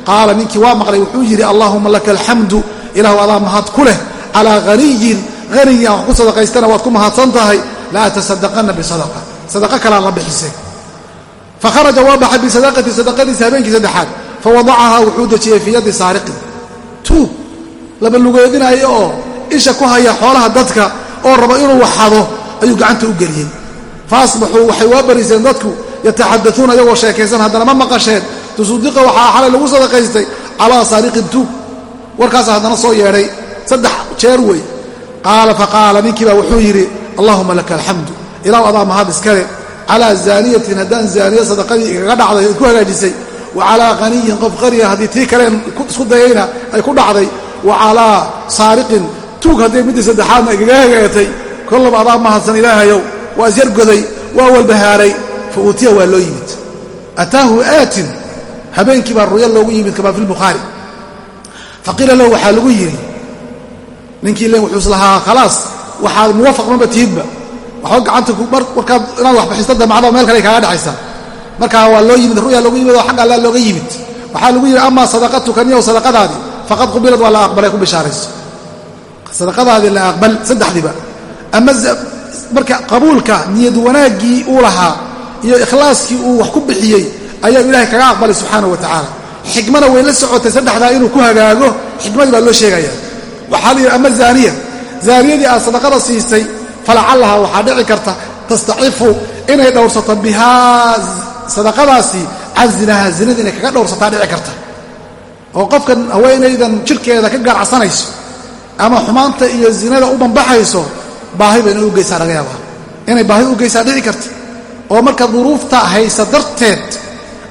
Qaala ninkii waa maqlay wuxuu yidhi allaahuma laka alxamdu ilaahu adaa mahad ku leh calaa haniyin hanigii aan wax ku sadaqaystana waad ku mahadsan tahay. La atasadaqanna bisadaqa. Sadaqa kalaan la bixisay. Fakharaja waa baxay bisadaqati sadaqadiisa habeenkii saddexaad. Fawadacahaa wuxuu dejiyey fii yaddi saariqin. Tuug laba lugeedinaayo oo isha ku haya xoolaha dadka oo raba inuu waxado ayuu gacanta u geliyey. Fa asbaxuu waxay waa bariiseen dadku yataxadauuna iyagoo sheekaysan. Haddana ma maqasheen. Tusudiqa waxaa xalay lagu sadaqaystay calaa saariqin tuug warkaasa haddana soo yeedhay saddex jeer wey qaala faqaala ninkiibaa wuxuu yidhi allahuma laka alxamdu ilaw adaa mahad iskale calaa zaaniyatin haddaan zaaniya sadaqadii igaga dhacday ku hagaajisay. Wa calaa qaniyin qof qaniya haddii tii kaleen isku dayayna ay ku dhacday. Wa calaa saariqin tuug haddii middii saddexaadna igaga hagaatay. Kollaba adaa mahadsan ilaahayow waa isyargoday waa walbahaaray fa uutiya waa loo yimid. Ataahu aatin habeenkii baa ruya loogu yimid kamaa fi lbukhaari faqiila lahu waxaa lagu yidhi ninkii len wuxuu islahaa khalaas waxaad muwafaq maba tihidba waxba gacanta warkaad inaad waxbixisto damacdo meel kale kaaga dhexaysa markaa waa loo yimid ruya loogu yimid oo xagga allaa looga yimid. Waxaa lagu yidhi amaa sadaqatuka niyow sadaqadaadii faqad qubilad waa la aqbalay ku bishaarayso. Sadaqadaadii la aqbal saddexdiiba. Ama marka qabuulka niyad wanaaggii uu lahaa iyo ikhlaaskii uu wax ku bixiyey ayaa ilaahay kaga aqbalay subxaanahu wa tacaala xikmana way la socotay saddexdaa inuu ku hagaago xikmadii baa loo sheegaya waxaa la yidhi ama zaaniya zaaniyadii aad sadaqada siisay falacallaha waxaa dhici karta tastacifu inay dhowrsato bihaa sadaqadaasi can zinaha zinada inay kaga dhowrsataa dhici karta. Oo qofkan haweenaydan jirkeeda ka gaaracsanayso ama xumaanta iyo zinada u bambaxayso baahi ba inay u geysaa laga yaabaa. Inay baahida u geysaa dhici karta. Oo marka duruufta haysa darteed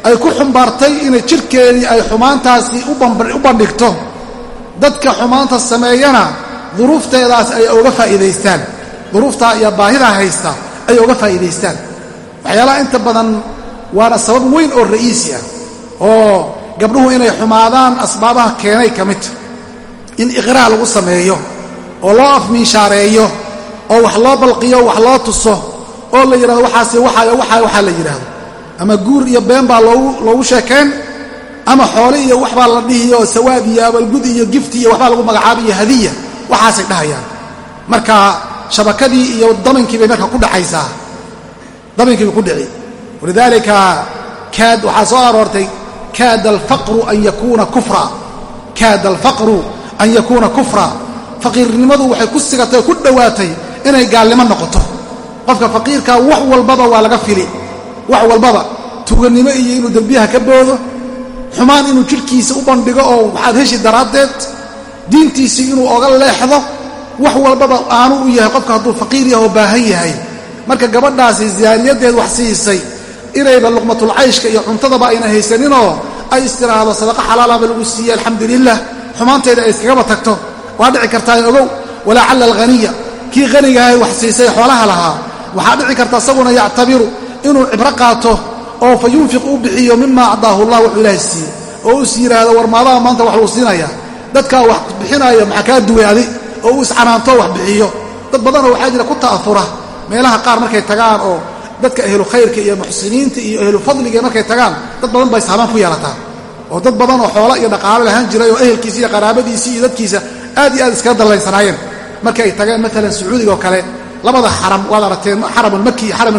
ay ku xumbaartay inay jirkeedii ay xumaantaasi u bandhigto. Dadka xumaanta sameeyana duruufteedaas ay oga faa'iidaystaan. Duruuftaa iyo baahidaa haysta ay oga faa'iidaystaan. Waxyaalaha inta badan waana sabab weyn oo ra'iisi ah oo gabdhuhu inay xumaadaan asbaabaha keenay ka midta in iqraa lagu sameeyo oo loo afmiinshaareeyo oo wax loo balqiyo wax loo tuso oo la yidhahdo waxaase waxaayo waxaa waxaa la yidhaahdo ama guur iyo been baa loogu sheekeen ama xoole iyo waxbaa la dhihiyo sawaab iyo abalgud iyo gifti iyo waxbaa lagu magacaaba iyo hadiya waxaasay dhahayaan. Marka shabakadii iyo damankii bay marka ku dhacaysaa. Damankii bay ku dhici walidaalika kaad waxaa soo aroortay kaada alfaqru an yakuuna kufra. Kaada alfaqru an yakuuna kufra. Faqiirnimadu waxay ku sigatay oo ku dhowaatay inay gaalnimo noqoto. Qofka faqiirkaa wax walbaba waa laga fili wax walbaba tuganimo iyo inuu dembiyaha ka boodo xumaan inuu jidhkiisa u bandhigo oo waxaad heshi daraaddeed diintiisii inuu oga leexdo wax walbaba aanu u yahay qofka hadduu faqiir yahoo baahan yahay. Marka gabadhaasi zaaniyadeed wax siisay inayba luqmatulcayshka iyo cuntadaba ayna haysaninoo ay istiraahdo sadaqa xalaalaaba lagu siiyey alxamdulilah xumaanteeda ay iskagaba tagto waa dhici kartaa ogow walacalla alghaniya kii hanigahay wax siisay xoolaha lahaa. Waxaa dhici karta isaguna yactabiru inuu cibro qaato oo fa yunfiq u bixiyo mima acdaahu allah wuxuu ilaahay siiyey. Oo us yidhaahdo war maadaha maanta wax luu siinayaa dadkaa wax bixinaya maxaa kaa duway oo uu iscanaanto wax bixiyo? Dad badanoo waxaa jira ku ta'afura meelaha qaar markay tagaan oo dadka ahlu khayrka iyo muxsiniinta iyo ahlu fadliga markay tagaan dad badan baa ishaabaan ku yeelataa oo dad badan oo xoola iyo dhaqaalo lahaan jiray oo ehelkiisa iyo qaraabadiisii iyo dadkiisa aad iyo aad iskaga dallaysanaayeen markay ay tageen maalan sacuudiga oo kale labada xaram waad aragteen xaram iyo xaram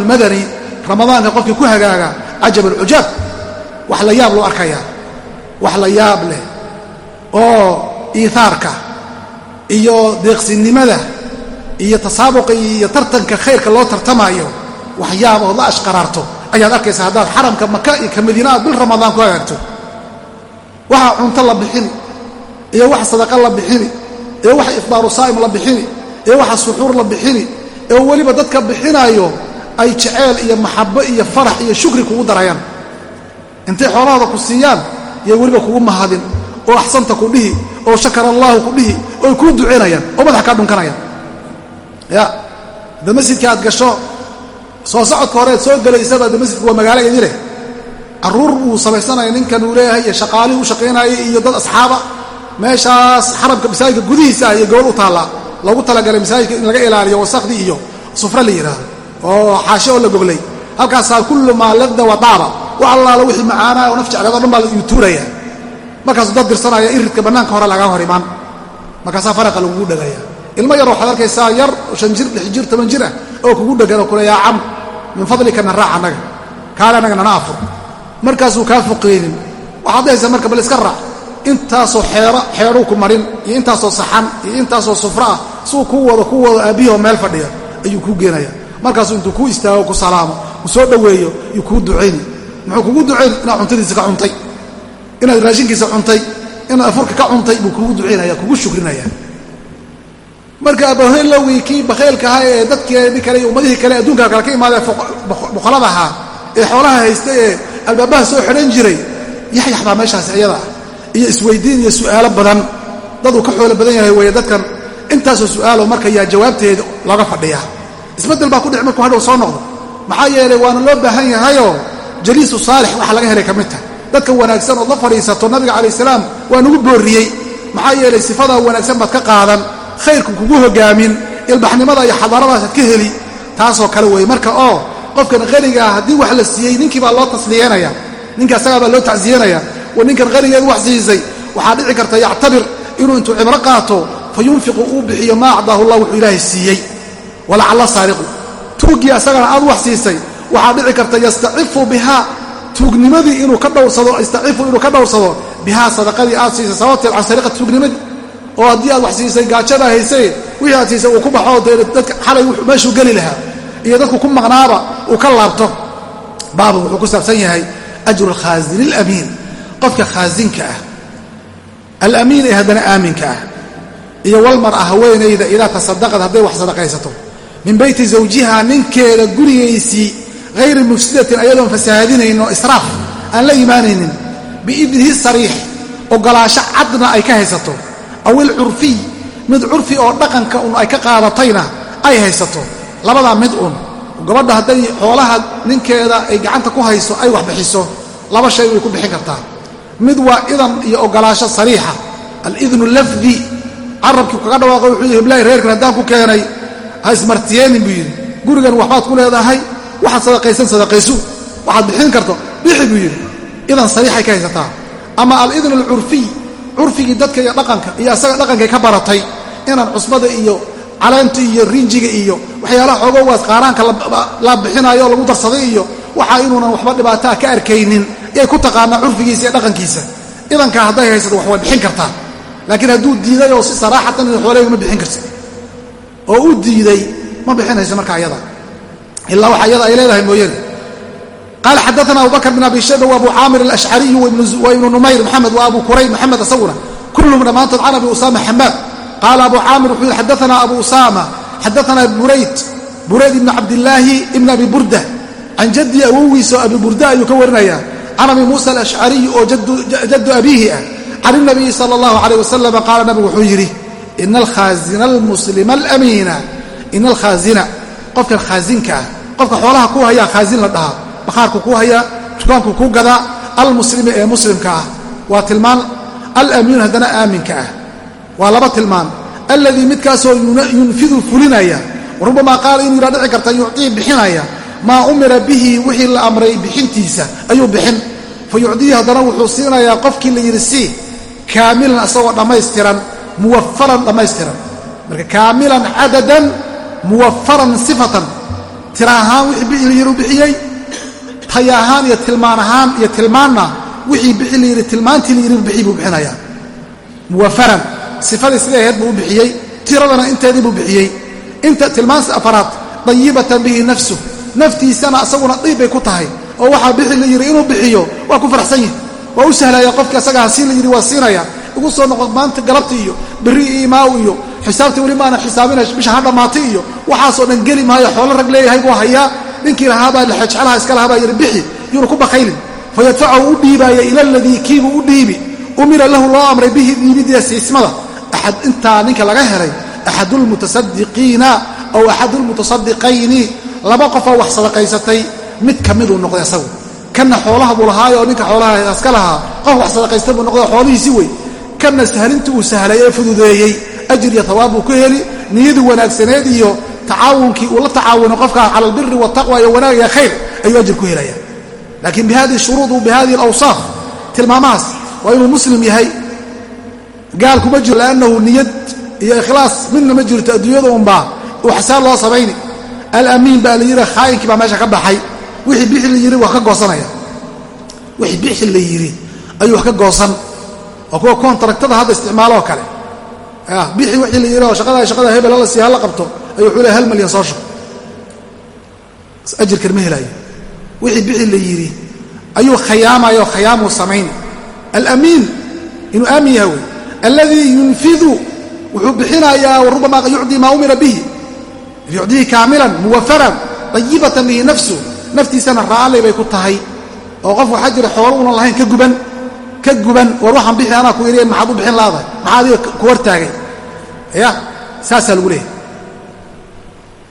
ramadaanka qofkii ku hagaaga cajab alcujaab wax la yaab loo arkayaa. Wax la yaab leh. Oo iihaarka iyo deeqsinimada. Iyo tasaabuqa iyo tartanka khayrka loo tartamaayo. Waxyaaba ood la ashqaraarto. Ayaad arkaysaa haddaad xaramka maka iyo ka madiina aad bil ramadaan ku hagaagto waxa cunto la bixini iyo wax sadaqa la bixini iyo waxa ifbaaru saa'im la bixini iyo waxa suxuur la bixini oo weliba dadka bixinaayo ay jeceel iyo maxabo iyo farax iyo shukri kugu darayaan. Intay xoolahooda ku siiyaan yay weliba kugu mahadin oo axsanta ku dhihi oo shakar allaahu ku dhihi oy kuu ducaynayaan oo madax kaa dhunkanayaan. Ya hadda masjidka aad gasho soo socodka horeed soo gelaysaba hadda masjidku waa magaalo idileh carruur uu samaysanaya ninkan uu leeyahay iyo shaqaalihii u shaqaynayay iyo dad asxaaba meeshaas xarabka masaajidka gudihiisa iyo gobol u taallaa. Loogu talagalay masaajidka in laga ilaaliyo wasakhdii iyo sufre la yidhaahdo oo xaasho oo la goglay. Halkaasaa kullu maa ladda wa daaba wax allaala wixii macaanaa oo naf jecleed dhan baa yu tuuraya. Markaasuu dad dirsanaya iridka bannaanka hore lagaa hor imaan. Markaasaa faraqa lagugu dhagaya. Ilmo yar waxaad arkaysaa yar shan jir lix jir toban jir ah oo kugu dhegan oo kule yaa cam. Min fadlika na raac annaga. Kaale annaga nana afur. Markaasuu kaa foqeynin waxaad dhahaysaa marka bal iska raac. Intaasoo xeero xeeruu ku marin iyo intaasoo saxan iyo intaasoo sufro ah suu kuu wado kuu wado aabbihii oo meel fadhiya ayuu kuu geenaya markaasuu intuu kuu istaago ku salaamo ku soo dhoweeyo yuu kuu ducayni. Muxuu kugu ducayn inaad cuntadiisa ka cuntay inaad raashinkiisa cuntay inaad afurka ka cuntay buu kugu ducaynaya kugu shukrinaya. Marka abahelowgii kii bakhaylka ee dadkii kale iyo ummadihii kale adduunka kale ka imaadee boqolada ahaa ee xoolaha haysta ee albaabaha soo xidhan jiray yaxyax baa meeshaas iyada ah. Iyo isweydiin iyo su'aalo badan. Daduu ka xoolo badan yahay weeye dadkan. Intaasoo su'aalo marka yaa jawaabteeda looga fadhiyaa isbeddel baa ku dhici markuu hadhow soo noqdo. Maxaa yeelay waana loo baahan yahayoo jaliisu saalix waxa laga helay ka mid tah dadka wanaagsan ood la fadhiisato nabiga calayh salaam waa nugu boorriyey maxaa yeelay sifadaa wanaagsan baad ka qaadan khayrku kugu hogaamin ilbaxnimada iyo xadaaradaasad ka heli. Taasoo kale weeye marka oo qofkan qaniga ah haddii wax la siiyey ninkii baa loo tasliyanaya ninka asagaa baa loo tacsiyanaya wa ninkan qanigeed wax siisay waxaa dhici karta yactabir inuu intuu cibro qaato fa yunfiqu uu bixiyo maa acdaahu allah wuxuu ilaahay siiyey walacalla saariqu tuuggii asagana aad wax siisay waxaa dhici karta yastacifu bihaa tuugnimadii inuu ka dhowrsado yastacifu inuu ka dhowrsado bihaa sadaqadii aad siisay. Sababteed can sariqati tuugnimadii. Oo haddii aad wax siisay gaajada haysay wixii aad siisay uu ku baxo dadka xalay meeshuu geli lahaa. Iyo dadku ku maqnaaba uu ka laabto. Baabu wuxuu ku saabsan yahay ajru alkhaasini alamiin qofka khaasinka ah alamiin ee haddana aaminka ah iyo walmar'a haweenayda idaa tasadaqad hadday wax sadaqaysato min beyti zawjiha ninkeeda gurigaysii hayri mufsidatin ayadoon fasahaadinaynin oo israaf aan la imaanaynin biidnihi sariix ogolaasho cadna ay ka haysato aw ilcurfiy mid curfi oo dhaqanka un ay ka qaadatayna ay haysato. Labadaa mid un gabadha hadday xoolaha ninkeeda ay gacanta ku hayso ay wax bixiso laba shay way ku bixin kartaa. Mid waa idan iyo ogolaasho sariixa alidnu lafdi carabkii kaga dhawaaqo wuxuu yidhi hiblaahi reerkan haddaan ku keenay ha ismartiyeenin buu yidhi. Gurigan waxbaad ku leedahay waxaad sadaqaysan sadaqaysu. Waxaad bixin karto bixi buu yidhi. Idan sariixay ka haysataa. Ama alidnu alcurfiy curfigii dadka iyo dhaqanka iyo asaga dhaqankay ka baratay inaan cusbada iyo caleenta iyo rinjiga iyo waxyaalaha xoogowaas qaaraanka la bixinaayo lagu darsaday iyo waxaa inuunan waxba dhibaataa ka arkaynin yay ku taqaanaa curfigiisa iyo dhaqankiisa. Idankaa hadday haysato wax way bixin kartaa. Laakiin hadduu diiday oo si saraaxatan in xooleyga ma bixin karti oo u diiday ma bixinayso marka ayada. Ilaa waxa iyada ay leedahay mooyane qaala xadaana abubakr bin abi shayba wabu caamir alashcariyu wa numayr maxamed wa abu kurayb maxamed asaguna kulluhum dhammaantood can abi usaama xamaad qaala abu caamir wuxuu yihi xadaana abu usaama xadaana burayd burayd ibni cabdillaahi ibni abi burda can jaddi awowiisa oo abi burda ayuu ka warinayaa can abi muusa alashcariyi oo jaddu abiihi ah. Can inabiyi sala allahu calayh wasalam qaala nabigu wuxuu yidhi ina alkhaazina almuslima alamiina ina alkhaazina qofkan khaazinka ah qofka xoolaha ku hayaa khaazin la dhahaa bakhaarku kuu hayaa dukaanku kuu gadaa almuslimi ee muslimka ah waa tilmaan alamiinu haddana aaminka ah waa laba tilmaan alladii midkaasoo yunfidu fulinaya rubamaa qaala inuu yidhaa dhici karta yucطii bixinaya maa umira bihi wixii la amray bixintiisa ayuu bixin fa yucdiihi haddana wuxuu siinayaa qofkii la yidhi sii kaamilan asagoo dhammaystiran muwafaran dhammaystiran. Marka kaamilan cadadan muwafaran sifatan. Tira ahaan wixii la yidhi u bixiyey tay ahaan iyo tilmaan ahaan iyo tilmaanna wixii bixi la yidhi tilmaantii la yidhi bixi buu bixinayaa. Muwafaran sifadii sidai ahayd buu u tiradana inteedii buu bixiyey. Inta tilmaansi afaraad dayibatan bihi nafsu naftiisana asaguna bay ku tahay. Oo waxaa bixi la yidhi inuu bixiyo waa ku faraxsan yihi waa u sahlaya qofkii asaga hasii la yidhi waa siinaya igu soo noqo maanta galabti iyo berri iyo imaaw iyo xisaabtii weli maana xisaabina bisha ha dhammaatay iyo waxaasoo dhan geli maayo xoolo rag leeyahay buu hayaa. Ninkii lahaabaa jeclaha iska lahaabaa yidhi bixi yuuna ku bakaylin fayadfacahu u dhiibaaya ila aladii kiibuu u dhiibi. Umira lahu loo amray bihi dhiibidii siismada. Axad intaa ninka laga helay axadulmutasadiqiina aw axadulmutasadiqayni laba qofoo wax sadaqaysatay mid ka miduu noqday asagu. Kanna xoolaha buu lahaayoo ninka xoolaha iska lahaa qof wax sadaqaysta buu noqday xoolihiisi wey kanna sahlintii uu sahlay ee fududeeyey ajir iyo tawaab buu ku heli niyadii wanaagsaneed iyo tacaawunkii uu la tacaawuno qofkaa cala albiri iyo wanaag iyo khayr ayuu ajir ku helaya laakiin bihadihi shuruud bihadihi alawsaaf tilmaamahaas waa inuu muslim yahay. Gaal kuma jiro liannahu niyad iyo ikhlaas midna ma jirto adduunyada unbaa uu loo samayni. Alamiin baa la yidhi khaayinkii baa meesha ka baxay. Wixii bixi la yidhi wax ka goosanaya. Wixii bixi la yidhi ayuu wax ka goosan waa kuwa kontraktada hadda isticmaaloo kale. Bixi wixii la yidhi oo shaqada hebel hala sii hala qabto ayuu wuxuu leey hal malyan soo shub ajirkan ma helaayo. Wixii bixi la yidhi ayuu khayaamaya oo khayaamuu samayn. Alamiin inuu aamin yaha wey. Alladii yunfidu wuxuu bixinayaa warubama yucdii maa umira bihi. Yucdiihi kaamilan muwafaran dayibatan bihi nafsu. Naftiisana raalli bay ku tahay. Oo qof waxaa jira xoolo unan lahayn ka guban ka guban war waxaan bixi anaa ku iriye maxaad u bixin laadahay maxaa adiga ku hortaagay ya saasaa lagu leeyahy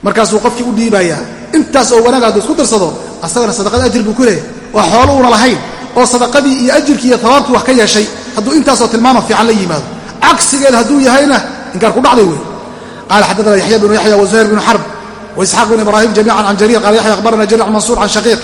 markaasuu qofkii u dhiibayaa intaas oo wanaag hadduu isku darsado asagana sadaqada ajir buu ku leeyahy waa xoolo una lahayn oo sadaqadii iyo ajirkii iyo tawaabkii wax ka yeeshay hadduu intaasoo tilmaama fiican la yimaado. Cagsigeed hadduu yahayna inkaar ku dhacday wey qaala xaddaana yaxya bnu yaxya wazuhayr bnu xarb waisxaaq bn ibrahim jamiican can jariir. Qala yaxya akhbarana jariir can mansuur can shaqiiq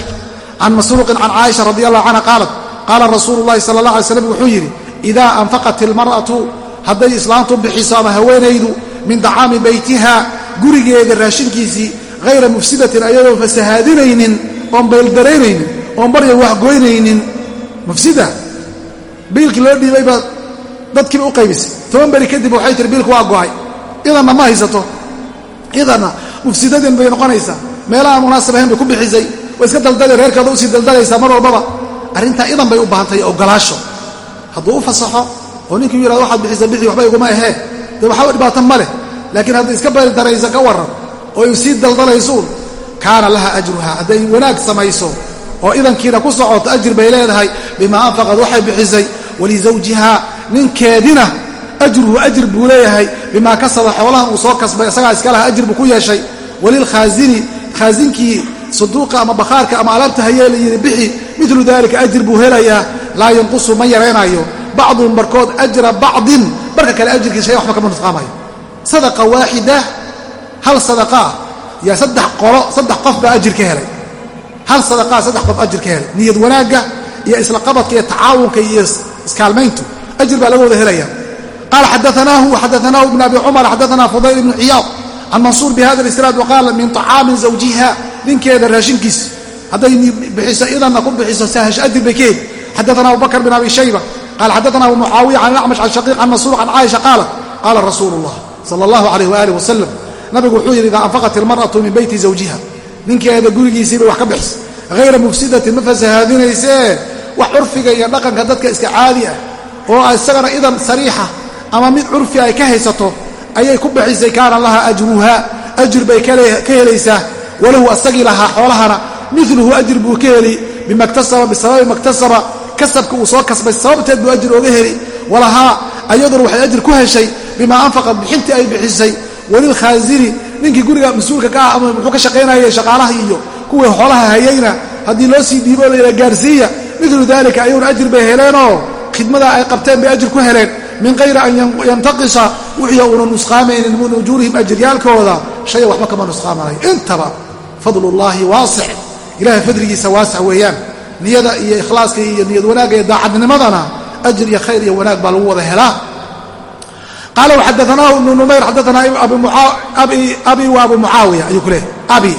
can masruuqin can caaisha radi allahu canha qaalat qaala rasuulu llahi sala allah alay slam wuxuu yidhi idaa anfaqat ilmar'atu hadday islaantu bixiso ama haweenaydu min dacaami baytiha gurigeeda raashinkiisii hayra mufsidatin ayadoon fasahaadinaynin oon bayldaraynayn oon barya waxgoynaynin mufsida biilkii loo dhiibay baad dadkiiba u qaybisay toban beri kadib waxay tiri biilku waa go'ay idanna ma haysato idanna mufsidadin bay noqonaysaa meelahaan munaasab ahayn bay ku bixisay way iska daldali reerkeeda u sii daldalaysaa mar walbaba arrintaa idan bay u baahantahay ogolaasho hadduu u fasaxo oo ninkii yihahdo waxaad bixisa bixi waxba iguma ahee. Dee waxba dhibaato ma leh. Laakiin hadday iska bayldaraysa ka warran oo sii daldalaysuun kaana laha ajruha hadday wanaag samayso oo idankiina ku socoto ajir bay leedahay bimaa anfaqad waxay bixisay walizawjiha ninkeedina ajruhu ajir buu leeyahay bimaa kasaba xoolahan uu soo kasbay isagaa iska laha ajir buu ku yeeshay walilkhaasini khaasinkii saduuqa ama bakhaarka ama alaabta hayee la yidhi bixi milu dalika ajir buu helayaa laa yanqusu ma yaraynayo bacduhum barkood ajra bacdin barka kale ajirkii shay waxba kama nusqaamayo sadaqa waaxida hal sadaqaa yaa saddex qolo saddex qof baa ajir ka helay. Hal sadaqaa saddex qof ajir ka helay. Niyad wanaagga iyo isla qabadka iyo tacaawunka iyo iskaalmayntu ajir baa laga wada helaya. Qaala xadaanaahu xadaanaahu ibn abi cumar xadaana fudayl ibnu ciyaad can mansuur bihada isnaad waqaala min طacaamin zawjiha ninkeeda raashinkiis. Hadday bixiso idanna ku bixiso sahash ajir bay ka heli abubakr bin abi shayba qala xadaana abu mucaawiya can acmash can shaqiiq can mansuur can caaisha qaalat qaala rasuulu اllah sala اllahu alayh waalih wasalam nabigu wuxuu yidhi idaa anfaqat ilmar'atu min beyti zawjiha. Ninkeeda gurigiisii bay wax ka bixisa hayra mufsidatin ma fasahaadinaysee? Wax curfiga iyo dhaqanka dadka iska caadi ah oo isagana idan sariixa ama mid curfi ay ka haysato ayay ku bixisay kaana laha ajruha. Ajir bay ka helaysaa walahu asagii lahaa xoolahana miluhu ajir buu ka heli bimaktasaba bisababi maktasaba kasabka uu soo kasbay sababteed buu ajir ooga heli. Walahaa ayaduna waxay ajir ku heshay bimaa anfaqad bixintii ay bixisay. Walilkhaasini ninkii guriga mas'uulka ka ah ama muxuu ka shaqaynayay shaqaalaha iyo kuwii xoolaha hayayna haddii loo sii dhiibo layidha gaarsiiya milu dalika ayaguna ajir bay heleenoo khidmada ay qabteen bay ajir ku heleen. Min qayri an yantaqisa wixii una nusqaamaynin min ujuurihim ajiryaalkooda shaya waxba kama nusqaamanayo. Intaba fadlullaahi waasic ilahay fadligiisa waasic weeyaan. Niyada iyo ikhlaaska iyo niyad wanaagga iyo daacadnimadana ajir iyo khayr iyo wanaag baa lagu wada helaa. Qaala xadaanaahu ibnu numayr xadaanaa abi wa abu mucaawiya ayuu ku leehay abi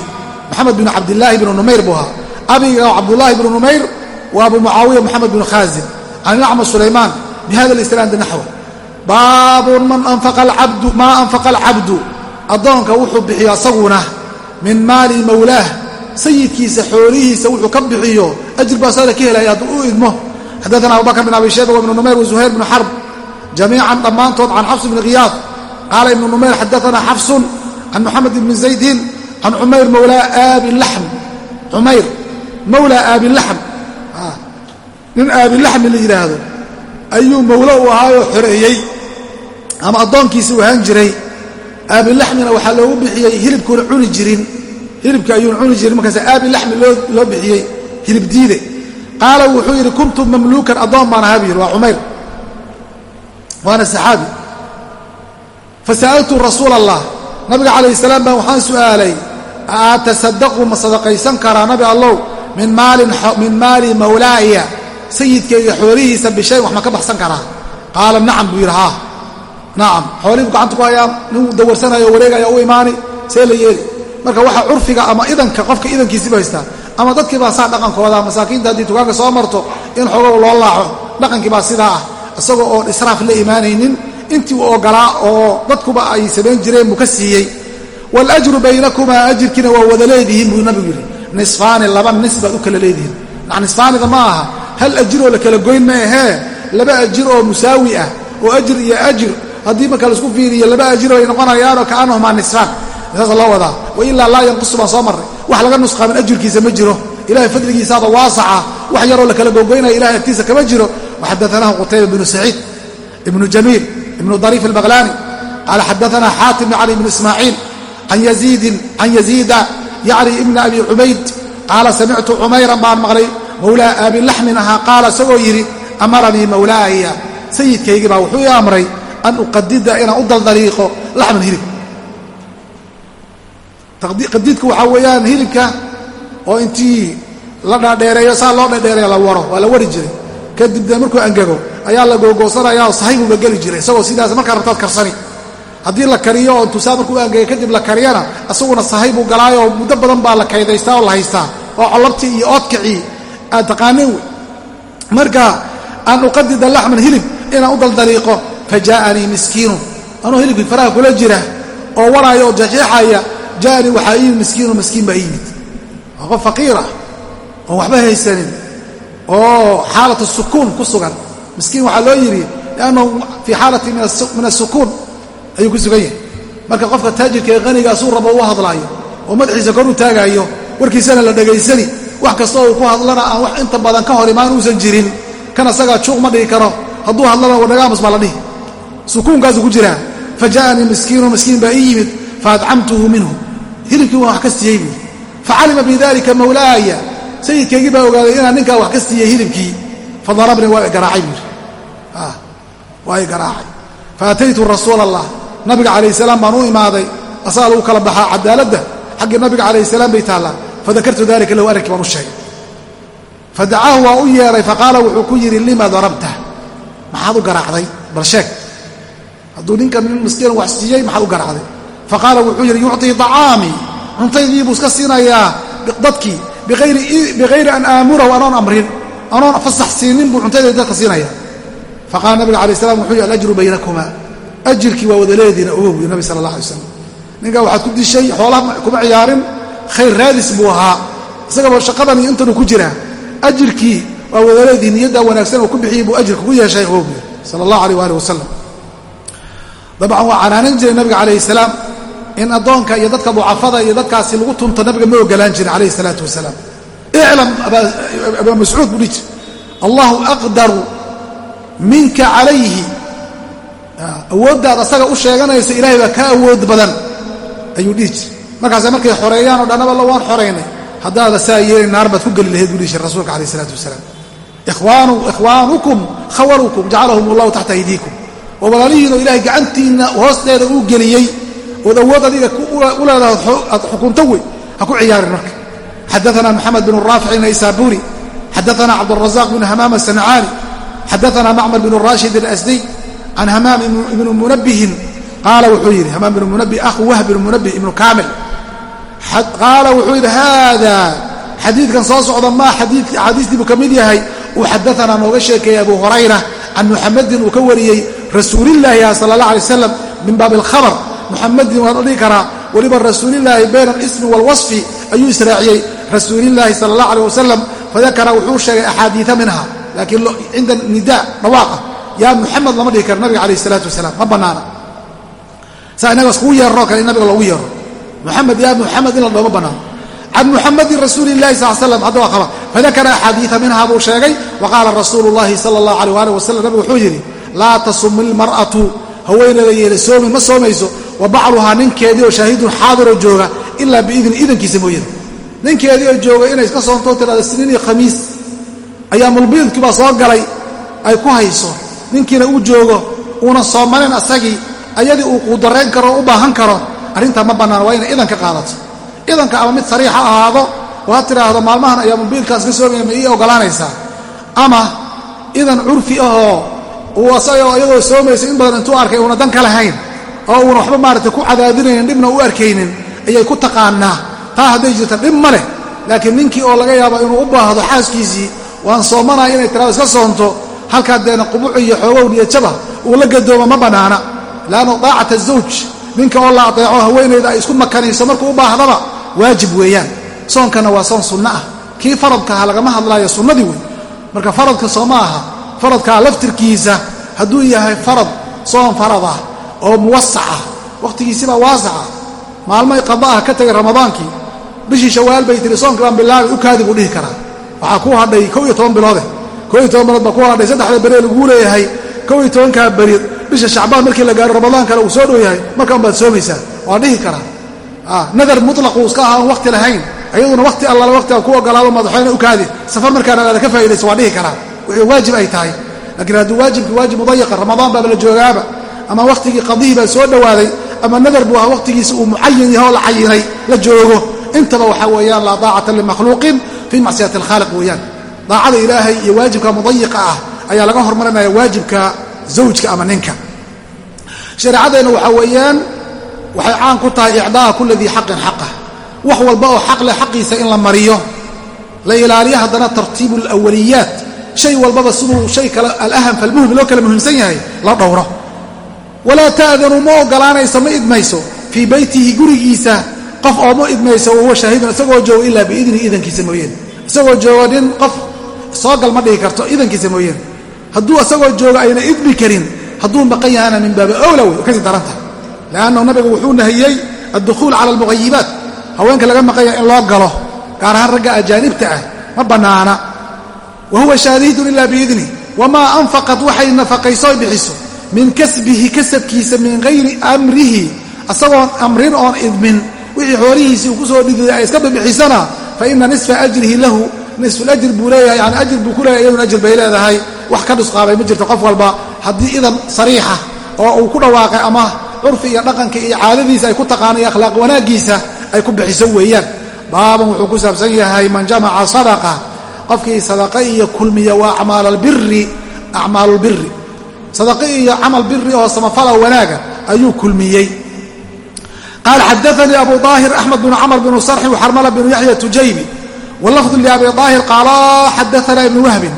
maxamed binu cabdilaahi bnu numayr buu ahaa. Abiga cabdullaahi bnu numayr wa abu mucaawiya moxamed binu khaazim can acma sulaymaan bihada lisnaadi naxw baabun maa anfaqa alcabdu addoonka wuxuu bixiyo asaguna min maali mawlaah sayidkiisa xoolihiisa wuxuu ka bixiyo ajir baa sada ka helaya hadduu u idmo. Xadaana abubakr bin abi shayba wibnu numayr wazuhayr bnu xarb jamiican dhammaantood can xafs bni khiyaad qaala ibnu numayr xadaana xafsun can muxamed ibni zaydin can cumayr mawlaa aabi laxm cumayr mawlaa aabi laxm nin aabilaxmi la yidhaahdo. Ayuu mawlo u ahaayoo xoreeyey ama addoonkiisi u ahaan jiray aabilaxmina waxaa loogu bixiyey hilibkuuna cuni jirin. Hilibka ayuuna cuni jirin markaas aabilaxmi loo bixiyey hilib diide. Qaala wuxuu yidhi kuntu mamluukan addoon baan ahaa buu yidhi waa cumayr. Waana saxaabi. Fasa'altu rasuula allah nabiga calayh salaam baan waxaan su'aalay atasadaqu ma sadaqaysan karaa nabi allow? Min maali mawlaaya sayidkayga xoolihiisa bishayn wax ma ka baxsan karaa? Qaala nacam buu yidhi haa nacam xoolihii gacanta ku hayaa nin dawarsanayo wareegaya u imaani see la yeeli. Marka waxa curfiga ama idanka qofka idankiisiba haystaa. Ama dadkii baa saa dhaqankooda masaakiinta haddii tugaanka soo marto in xogow loo laaco dhaqankii baa sidaa ah. Isagoo oon israaf la imaanaynin intii uu ogolaa oo dadkuba ay samayn jireen buu ka siiyey. Waاlajru baynakumaa ajirkiina waa wada leedihiin buu nabigu yidhi. Nisfaani laba nis baad u kala leedihiin. Nisfaanida ma aha. Hal ajiroo la kala goyn ma ahee? Laba ajir oo musaawi ah oo ajir iyo ajir haddii marka la isku fiiriyo laba ajir ay noqonayaanoo kaanahumaa nisfaan saasa loo wadaa. Wailaa laa yanqusu baan soo marray. Wax laga nusqaamin ajirkiisa ma jiro. Ilahay fadligiisaaba waasaca. Wax yaroo la kala gogoynaya ilahay agtiisa kama jiro. Waxadaanahu qutayba bnu saciid ibnu jamiil ibnu dariif albaqlaani qaala xadaana xaatim cali ibnu ismaaciil can yaziida yacni ibna abi cubayd. Qaala samictu cumayran baan maqlay. Mawlaa aabilaxmin ahaa. Qaala isagoo yidhi amaranii mawlaaya. Sayidkaygii baa wuxuu ii amray an uqadida inaan u daldaliiqo laxman hilib. Qadiidku waxaa weeyaan hilibka oo intii la dhaadheereeyo saa loo dhadheereeyo la waro waa la wari jiray. Kadib dee markuu angego ayaa la googoosanaya oo sahaybuuga geli jiray isagoo sidaas markaa rabtaad karsani. Haddii la kariyo oo intuu saa markuu angegay kadib la kariyana isaguna sahay buu galaayoo muddo badan baa la kaydaystaa oo la haystaa. Oo collabtii iyo oodkacii aad fa jaa'anii miskiinu anuu hilibkii faraha kula jira oo waraayo oo jaxeexaya jaanii waxaa ii miskiinu miskiin baa ii yimid waa qof faqiir ah oon waxba haysanin oo xaalatu sukuun ku sugan miskiin waxaa loo yidhi liannahu fii xaalati min asukuun ayuu ku sugan yahay marka qofka taajirka ee qanigaasuu rabo u hadlaayo oo madaxiisa kor u taagaayo warkiisana la dhegaysani wax kasta uu ku hadlana aan wax inta badan ka hor imaan uusan jirin kan asagaa juuq ma dhihi karo hadduu hadlana wadhagaamus baa la dhihi sukuunkaasuu ku jiraa fa ja'anii miskiinu miskiin baa ii yimid faadcamtuhu minhu. Hilibkii waan wax ka siiyey buui facalima bidalika mawlaaya. Sayidkaygii baa ogaaday inaan ninkaa wax ka siiyey hilibkii. Fadarabnii waa garaacay buui waa i garaacay. Faataytu rasuula allah nabiga calayh salaam baan u imaaday. Asagaa lagu kala baxaa cadaaladda. Xaggii nabiga calayh salaam bay taallaa fadakartu dalika lahu arrinkii baan waa ku yidhi lima darabta hadduu ninkan nin miskiin wax siiyey maxaad u garaacday? Faqaala wuxuu yidhi yucطii طacaamii cuntaydii buu iska siinayaa dadkii biqayri an aamurahu anoon amrin anoon fasax siinin buu cuntaydii dadka siinaya faqaala nabiga alay slam wuxuu yihi alajru baynakuma. Ajirkii waa wada leediina ogow buy nabi sala allah alay slam ninkaa waxaad ku dishay xoolaha kuma ciyaarin khayr raadis buu ahaa. Isagaba shaqadan iyo intanuu ku jiraa. Ajirkii waa wada leedihi niyaddaa wanaagsan oo ku bixiyey buu ajir kugu yeeshay ogow sala allah alayh waalih wasalam dabcan waa canaanan jiray nabiga calayhi salaam. In addoonka iyo dadka ducafada iyo dadkaasi lagu tunto nabiga ma ogolaan jirin calayhi salaatu wasalaam. Iclam abaa mascuud buu dhihi jir allahu aqdaru minka calayhi. Awooddaad asaga u sheeganayso ilaahay baa ka awood badan ayuu dhihi jir markaase markay xoreeyaan oo dhannaba la waan xoraynay haddaada saa yeelin naar baad ku geli lahayd buu dhihi jir rasuulka calayh isalaatu wasalaam. Ikhwaanukum khawarukum jacalahum allahu taxta aydiikum waa walaalihiinoo ilaahay gacantiinna hoosteeda uu geliyey ood awood adiga u leedahay aad xukunto wey ha ku ciyaarin marka. Xadaana moxamed bn raafic naysaburi xadaana cabdالrazaq bn hamaam asancaani xadaana macmar bn rashid asdiy can hamaam ibnu munabihin qaala wuxuu yidhi hamaam ibnu munabih ahu wahb ibnu munabih ibnu kaamil qaala wuxuu yidhi haada xadiidkan soo socda maa axaadiistii buu ka mid yahay. Uu xadaanaa nooga sheekeeyey abu hurayra can muxamedin uu ka wariyey rasuulillaahi sala allah alay wasalam min baabi alkhabar. Muxamedin waan odhigi karaa weliba rasuulillaahi bayna alismi waalwasfi ayuu israaciyey. Rasuulillaahi sala allah aleh wasalam fadakara wuxuu sheegay axaadiia minha laakiin cinda nida dhawaaqa yaa muxamed lama dhihi karo nabiga calayh isalaatu wasalaam ma bannaana saa inaga iskugu yeeraroo kale in nabiga loogu yeero muxamed yaa muxamed in la dhoo ma bannaano can muxamedin rasuuli illahi sal slam hadda waa fadakara axaadiia minha buu sheegay. Wa qaala rasuulu llahi sala allahu aleyh ali wasalam nabigu wuxuu yidhi laa tasumi ilmar'atu haweeneeda yeela soomi ma soomayso. Wa bacluhaa ninkeedii oo shaahidun xaadiroo jooga ilaa biidni idankiisa mooyane ninkeedii oo jooga inay iska soontoo tirahda siniin iyo khamiis ayaamulbiidkii baa soo galay ay ku hayso. Ninkiina uu joogo uuna soomanin asagii ayadii uu quudarayn karo u baahan karo arrintaa ma bannaan waa inay idan ka qaadato. Idanka ama mid sariixa ahaado oo ha tidhaahdo maalmahan ayaamulbiidkaas ka soomaya ma ii ogolaanaysaa ama idan curfi ahoo uu asagoo iyadoo soomaysa in badan intuu arkay uuna dan ka lahayn oo uuna waxba maaragtay ku cadaadinaynin dhibna u arkaynin ayay ku taqaanaa. Taa hadday jirta dhib ma leh laakiin ninkii oo laga yaabo inuu u baahdo xaaskiisii waan soomanaya inay tiraado iska soonto halkaa deena qubuci iyo xoogow niyajaba uu la gadoomo ma bannaana leannu daacata zawj ninka oo la adeeco haweenayda ay isku makanayso markuu u baahdaba waajib weeyaan. Soonkana waa soon sunno ah. Kii faradkaha lagama hadlaayo sunnadii wey marka faradka soo ma aha faradkaa laftirkiisa hadduu yahay farad soon farad ah oo muwasac ah wakhtigiisibaa waasaca maalmay qada ah ka tegay ramadaankii bishii shawaal bay tiri soonka baan bilaabay u kaadi buu dhihi karaa. Waxaa kuu hadhay kow iyo toban biloode kow iyo toban bilood baa ku hadhay saddexda beree laguu leeyahay kow iyo tobankaa beri bisha shacbaan markii la gaaro ramadaan kale uu soo dhow yahay markaan baad soomaysaa waa dhihi karaa. Ah, nadar mutlaquu iska ahaa aan lahayn ayaduna wakhti allala wakhtiga ku ogolaado madaxweyne u kaadi safar markaan aada ka faa'idaysa waa dhihi karaa wixii waajib ay tahay. Laakiin hadduu waajibkii waajib mudayaqa ramadaan baaba la joogaaba ama wakhtigii qadihii baa soo dhowaaday ama nadar buu ahaa wakhtigiisa uu mucayan yahay oo la cayinay la joogo intaba waxaa weeyaan laa daacata limakhluuqin fii macsiyati alkhaaliq weeyaan. Daacada ilaahay iyo waajibka mudayiqa ah ayaa laga hormarinaya waajibka zawjka ama ninka. Shareecadeenna waxaa weeyaan waxay caan ku tahay icdaa'a kula dii xaqin xaqah wax walba oo xaq leh xaqiisa in la mariyo la ilaaliyo haddana tartiibu alawaliyaat shay walbaba siduu shay kale alaham falmuhim loo kala muhiimsan yahay la dhowro. Walaa ta'danu ma ogolaanayso ma idmayso. Fii beytihi gurigiisa qof oo ma idmayso wahuwa shaahidun isagoo joogo ilaa biidni idankiisa mooyeen. Isagoo joogo nin qof soogal ma dhihi karto idankiisa mooyeen. Hadduu isagoo joogo ayna idmi karin hadduu maqan yahana min baabi owla wey ka sii daran tahay. Leannahu nabigu wuxuu nahiyey addukhuul cala almuqayibaat haweenka laga maqan yaha in loo galo gaar ahaan ragga ajaanibta ah ma bannaana wa huwa shaahidun ilaa biidni wamaa anfaqat waxay nafaqayso bixiso min kasbihi kasabkiisa min hayri amrihi asagoon amrin oon idmin wixii xoolihiisii uu ku soo dhididay ay iska bibixisana fa ina nisfa ajrihi lahu nisfulajr buu leeyahay yani ajir buu ku leeyahay iyaduna ajir bay leedahay wax ka dhusqaabay ma jirto qof walba haddii idan sariixa oo uu ku dhawaaqay ama curfi iyo dhaqanka iyo caadadiisa ay ku taqaana iyo akhlaaq wanaaggiisa ay ku bixiso weeyaan baaban wuxuu ku saabsan yahay man jamaca sadaqa qofkii sadaqa iyo kulmiya waa acmaal albiri acmaalulbiri sadaqi iyo camal biri oo samafala wanaaga ayuu kulmiyey. Qaal xadaanii abu aahir axmed bn camr bn sarxi xarmala bn yaxya tujaybi wlafdu labi aahir qaala xadaana ibn wahbin.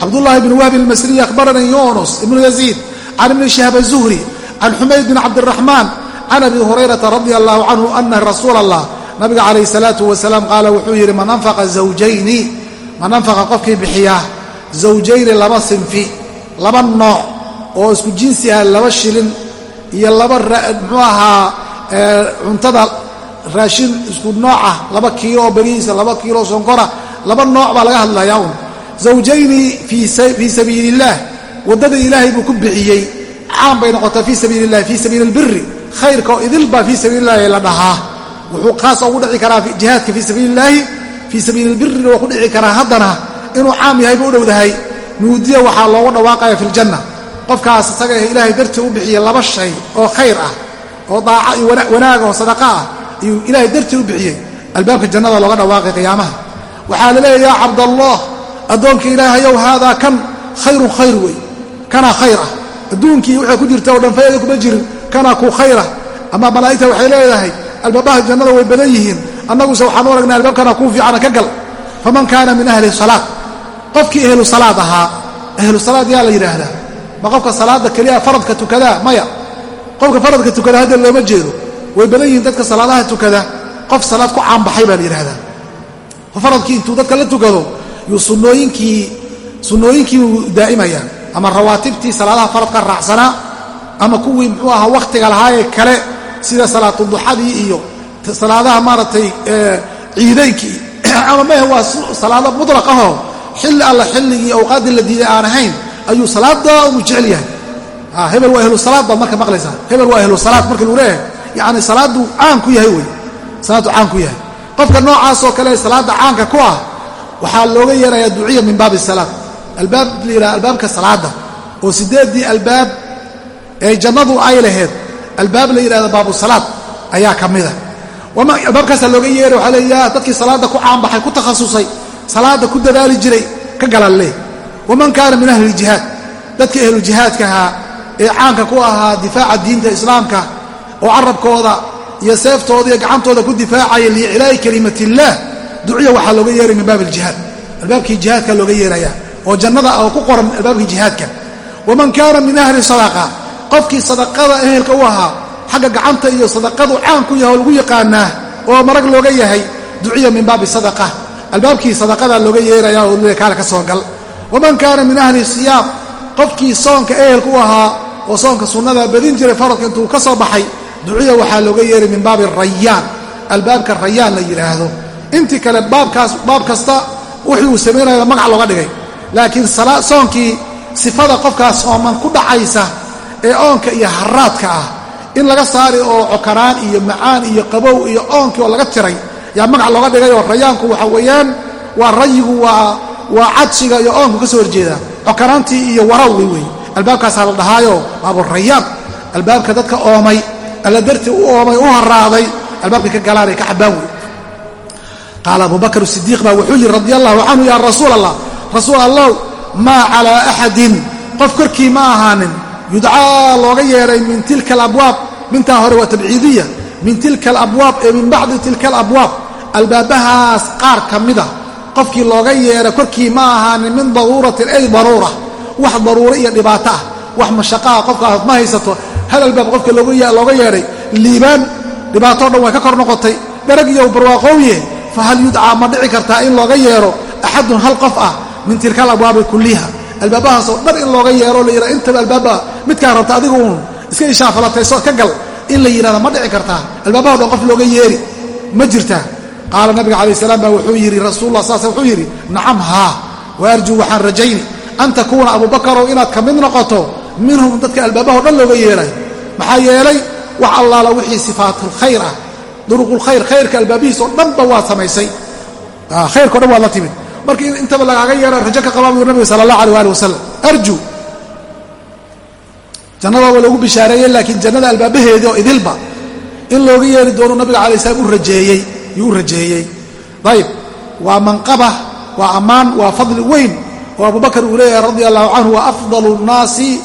Cabdulahi bn wahbin almasriyi ahbaranii yunus ibnu yaziid can ibni shihab azuhri can xumayd bin cabdiraxmaan can abi hurayrata radia allahu canhu ana rasuula allah nabiga calayh salaatu wasalaam qaala wuxuu yidhi man anfaqa zawjayni man anfaqa qofkii bixiya? Zawjayni laba sinfi laba nooc oo isku jinsi ah laba shilin iyo laba muxuu ahaa cuntada raashin isku noocah laba kiilo oo berihiisa laba kiilo sonkora laba nooc baa laga hadlayaa un zawjayni fii sabiili illaah waddada ilaahay buu ku bixiyey caan bay noqotaa fii sabiili illahi fii sabiili albiri khayrka oo idil baa fii sabiili illahi la dhahaa. Wuxuu kaas ugu dhici karaa jihaadka fii sabiili illaahi fii sabiili lbirina waa ku dhici karaa haddana inuu caam yahay buu u dhowdahay. Nuudiya waxaa loogu dhawaaqaya fi ljanna qofkaas isaga ilaahay dartii u bixiya laba shay oo khayr ah oo daaca iyo wanaaga oo sadaqa ah ayuu ilaahay dartii u bixiyey albaabka jannada looga dhawaaqay qiyaamaha. Waxaa la leeya yaa cabdallah addoonka ilaahayow haadaa kan khayrun khayr wey kanaa khayr ah. Adduunkii waxay ku jirta oo dhan fayada kuma jirin kanaa kuu khayrah ama malaa'igta waxay leedahay albaabaha jannada way badan yihiin annaguse waxaan u aragnay albaabkanaa kuu fiicana ka gal. Faman kaana min ahli salaad. Qofkii ehlu salaad ahaa ahlu salaad yaa la yidhaahdaa ma qofka salaada keliya faradka tukadaa maya. Qofka faradka tukada hadda looma jeedo way badan yihiin dadka salaadaha tukada qof salaad ku caanbaxay baa la yidhahdaa faradkii intuu dadka la tukado yuu sunnooyinkii sunnooyinkii uu daa'imaya ama rawaatibtii salaadaha faradka raacsanaa ama kuwii muxuu ahaa wakhtiga lahaayee kale sida salaatuduxadii iyo salaadaha maaragtay ciidaynkii ama mehe waa salaado mutlaq ahoo xilli alla xilligii awqaaddii la diiday aan ahayn ayuu salaada unu jecel yahay. Hebel waa ehlu salaad baad marka maqlaysaa hebel waa ehlu salaad marka lagu leeyahay. Yacni salaaduu caan ku yahay wey. Salaaduu caan ku yahay. Qofka noocaasoo kale salaadda caanka ku ah waxaa looga yeerayaa duciya min baabi salaad. Albaab la yidhaha albaabka salaadda. Oo siddeeddii albaab ee jannadu ay laheyd albaab la yidhahda baabu salaad ayaa ka mida albaabkaasaa looga yeeray waxaa leeyaha dadkii salaadda ku caanbaxay ku takhasusay salaadda ku dadaali jiray ka galalle. Waman kaana min ahli ljihaad dadkii ahlujihaadka ahaa ee caanka ku ahaa difaaca diinta islaamka oo carabkooda iyo seeftooda iyo gacantooda ku difaacaya liiclaa'i kalimat illaah duciya waxaa looga yeeray min baab aljihaad albaabkii jihaadka looga yeeraya oo jannada oo ku qoran albaabkii jihaadka. Waman kaana min ahli sadaqa qofkii sadaqada ehelka u ahaa xagga gacanta iyo sadaqadu caan ku yahay oo lagu yaqaanaa oo marag looga yahay duciya min baabi sadaqa. Albaabkii sadaqada looga yeeraya oo kaale ka soo gal waman kaana min ahli siyaam qofkii soonka ehelka u ahaa oo soonka sunnada badin jiray faradka intuu ka soo baxay duciya waxaa looga yeeray min baabi rayaan. Albaabka rayaan la yidhaahdo intii kale baabkaas baab kasta wixii uu samaynaya magac looga dhigay. Laakiin soonkii sifada qofkaas ooman ku dhacaysa ee oonka iyo haraadka ah in laga saari oo cokanaan iyo macaan iyo qabow iyo oonkii oo laga tiray. Yaa magac looga dhigay oo rayaanku waxa weeyaan waa rayigu waa waa cadshiga iyo oonku ka soo horjeedaa. Cokanaantii iyo warawgi wey. Albaabkaasaa la dhahaayo baabu rayaan albaabka dadka oomay alla dartii u oomay u haraaday albaabkay ka galaanay ka cabbaan wey. Qaala abubakr sidiiq baa wuxuu yidhi radi allahu canhu yaa rasuul allah rasuul allow maa calaa axadin qof korkii ma ahaanin yudcaa looga yeedhay min tilka alabwaab mintaa hore waa tabciidiya min tilka alabwaab ee min bacdi tilka alabwaab albaabahaas qaar ka mida qofkii looga yeedha korkii ma ahaanin min daruuratin ay daruura wax daruuro iyo dhibaato ah wax mashaqaha qofkaas ma haysato hal albaab qofka looga yeedhay liibaan dhibaatoo dhan way ka kor noqotay darag iyo barwaaqooye fahal yudcaa ma dhici kartaa in looga yeedho axadun hal qof ah min tilka alabwaabi kulliha albaabahaasoo dhan in looga yeero la yidhahdo intaba albaaba midkaa rabta adigu uun iska ishaafalatayso ka gal. In la yidhahdo ma dhici kartaa albaabaha dhan qof looga yeeri ma jirtaa. Qaala nabiga calayh salaam baa wuxuu yidhi rasuulullah saas wuxuu yidhi nacam haa wa arjuu waxaan rajayni an takuuna abubakarow inaad ka mid noqoto minhum dadka albaabaho dhan looga yeeray. Maxaa yeelay wax allaala wixii sifaatulkhayr ah duruqulkhayr khayrka albaabihiis oo dhanba waad samaysay. Khayrkao dhan waad la timid markii intaba lagaaga yeera rajo ka qabaa buu nabiga sala allah aleh ali wasalam arju. Jannada waa loogu bishaareeyey laakiin jannada albaabaheedii oo idilba in looga yeeri doono nabiga alai slam yuu rajeeyey. Ayib waa manqaba waa ammaan waa fadli weyn oo abubakar uu leeyahay radia allahu canhu wa afdalu nnaasi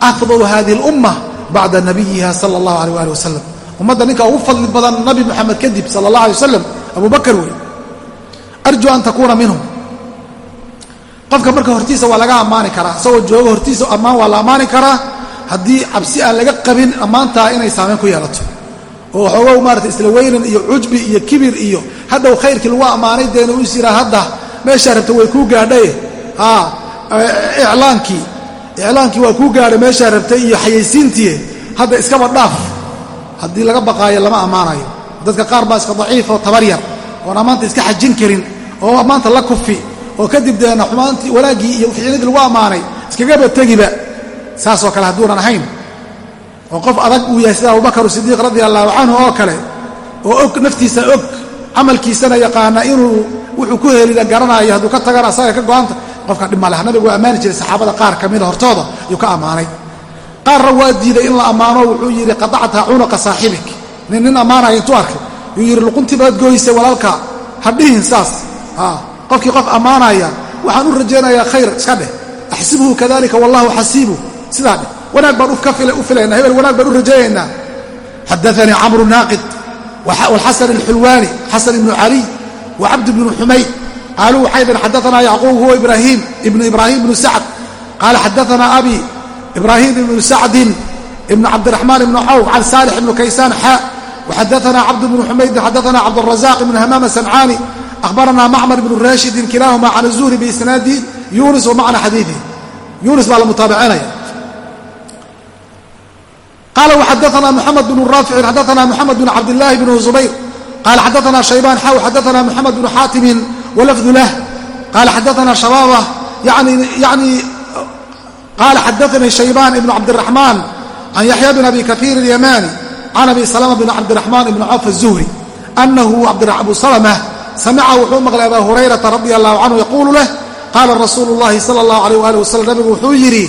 afdalu hadihi اlumma bacda nabiyiha sala allahu aleh ali wasalam ummadda ninka ugu fadli badan nabi moxamed kadib sala allah alay wasalam abubakar wey arju an takuuna minhum qofka marka hortiisa waa laga ammaani karaa isagoo joogo hortiisa ammaan waa la ammaani karaa haddii cabsi aan laga qabin ammaantaa inay saamayn ku yeelato. Oo waxoogow maarata isla weynan iyo cujbi iyo kibir iyo hadhow khayrkii lagu ammaanay deena u is yiraa hadda meeshaa rabta way kuu gaadhaye iclaankii iclaankii waa kuu gaadhay meeshaa rabtay iyo xayaysiintii. Hadda iskaba dhaaf. Haddii laga baqaayo lama ammaanayo dadka qaar baa iska daciif oo tabar yar oon ammaanta iska xajin karin oo ammaanta la kufi oo kadib deena xumaantii wanaaggii iyo ficnadii lagu ammaanay iskagaba tegiba. Saasoo kale hadduunan ahayn oo qof adag uu yahay sida abubakar sidiiq radia allahu canhu oo kale oo og naftiisa og camalkiisana yaqaana inuu wuxuu ku helina garanaayo hadduu ka tagana asaga ka go'anta qofka dhimmaleh nabigu ammaani jiray saxaabada qaar ka mida hortooda yuu ka ammaanay. Qaarna waa diiday in la ammaano wuxuu yidhi qadacta cunuqa saaxibik. Nin nin ammaanaya intuu arkay yuu yidhi luquntii baad gooysay walaalka ha dhihin saas qofkii qof ammaanaya waxaan u rajaynayaa khayr iska dheh. Axsibhu kadalika wallahu xasiibu sidaa dheh. Wanaag baan u filaynaa hebel wanaag baan u rajaynaynaa. Xadaanii camru naaqid wxasan اlxulwaani xasan ibnu caliy wacabd bnu xumayd. Qaaluu waxay dheen xadaanaa yacquub huwa ibrahim ibnu ibraahim ibnu sacd. Qaala xadaanaa abi ibraahim ibnu sacdin ibnu cabdiraxmaan ibnu cawf can saalix ibnu kaysaan xaa. Waxadaanaa cabd bnu xumaydin xadaanaa cabdrazaq ibnu hamaama sancaani ahbaranaa macmar ibnu raashidin kilaahuma can zuhri biisnaadi yunis wa macna xadiiihi yunis baa la mutaabicinaya qaala waxadaanaa muxamed bnu raaficin xadaanaa muxamed bn cabdillaahi bnu zubayr qaala xadaana shaybaan xaw xadaana moxamed bnu xaatimin walafdu lah qaala xadaana shabaaba yani qaala xadaanii shaybaan ibnu cabdiraxmaan can yaxya bn abi kaiir اlyamani can abi salama bn cabdiraxmaan ibn cawf الzuhri anahu abu salma samica wuxuu maqlay aba hurayrata radi allahu canhu yaquulu leh qaala rasuulu اllahi sala اllahu alayh ali wasalam nabigu wuxuu yidhi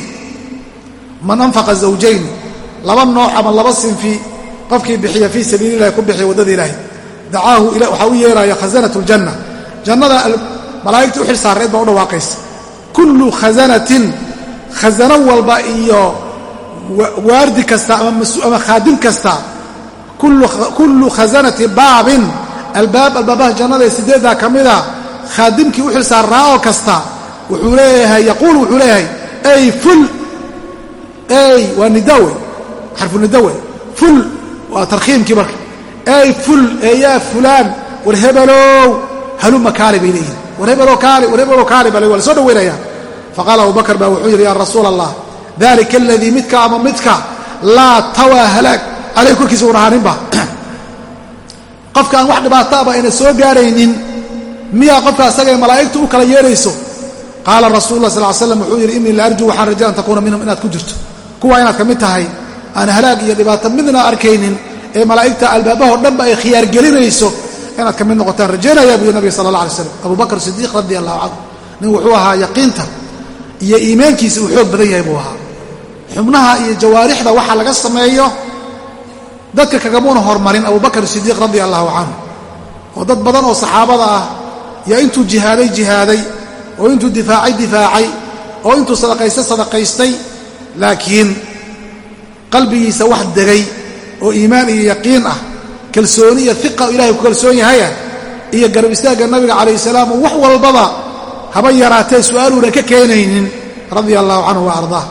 man anfaqa zawjayn laba nooc ama laba sinfi qofkii bixiya fii sabiili illahi ku bixiya waddada ilaahay dacaahu waxaa u yeeraya khazanat ljanna jannada malaa'igta u xil saareed baa u dhawaaqaysa kullu khazanatin khazano walba iyo waardi kasta ama khaadim kasta kullu khazanati baabin albaab albaabaha jannada ee sideeddaa ka mida khaadimkii u xil saarnaa oo kasta wuxuu leeyahay yaquul wuxuu leeyahay ay ful ey waa nidawe xarfu nidawe ful waa tarkhiimkii marka ey ful ee yaa fulaan war hebelow haluma kaali bay leeyihiin war hebelow kaali war hebelow kaali baa waa la soo dhaweynaya faqaala abubakar baa wuxuu yidhi yaa rasuula allah dalika aladii midka ama midka laa tawaa halaag caleyh korkiisa un ahaaninba qofka aan wax dhibaataaba ayna soo gaaraynin miyaa qofka asaga ee malaa'igtu u kala yeedhayso qaala rasul lah sal slam wuxuu yidhi innii la arjuu waxaan raja an takuuna minhum inaad ku jirto. Kuwa inaad ka mid tahay? Aan halaag iyo dhibaato midna arkaynin ee malaa'igta albaabahoo dhanba ay khiyaargelinayso inaad ka mid noqotaan rajaynaya buyu nabiga sala allah alay slam abu bakr sidiiq radi allahu canhu nin wuxuu ahaa yaqiinta iyo iimaankiisa uu xoog badan yahay buu ahaa. Xubnaha iyo jawaarixda waxa laga sameeyo dadka kagamuuna hormarin abubakr sidiiq radi allahu canhu. Oo dad badan oo saxaabada ah yaa intuu jihaaday jihaaday oo intuu difaacay difaacay oo intuu sadaqaystay sadaqaystay laakiin qalbigiisa wax degay oo iimaan iyo yaqiin ah kalsooni iyo iqa ilahay ku kalsoon yahayah iyo garab istaagga nabiga calayh salaam oo wax walbaba haba yaraatee su'aaluuna ka keenaynin radia allahu canhu wa ardaa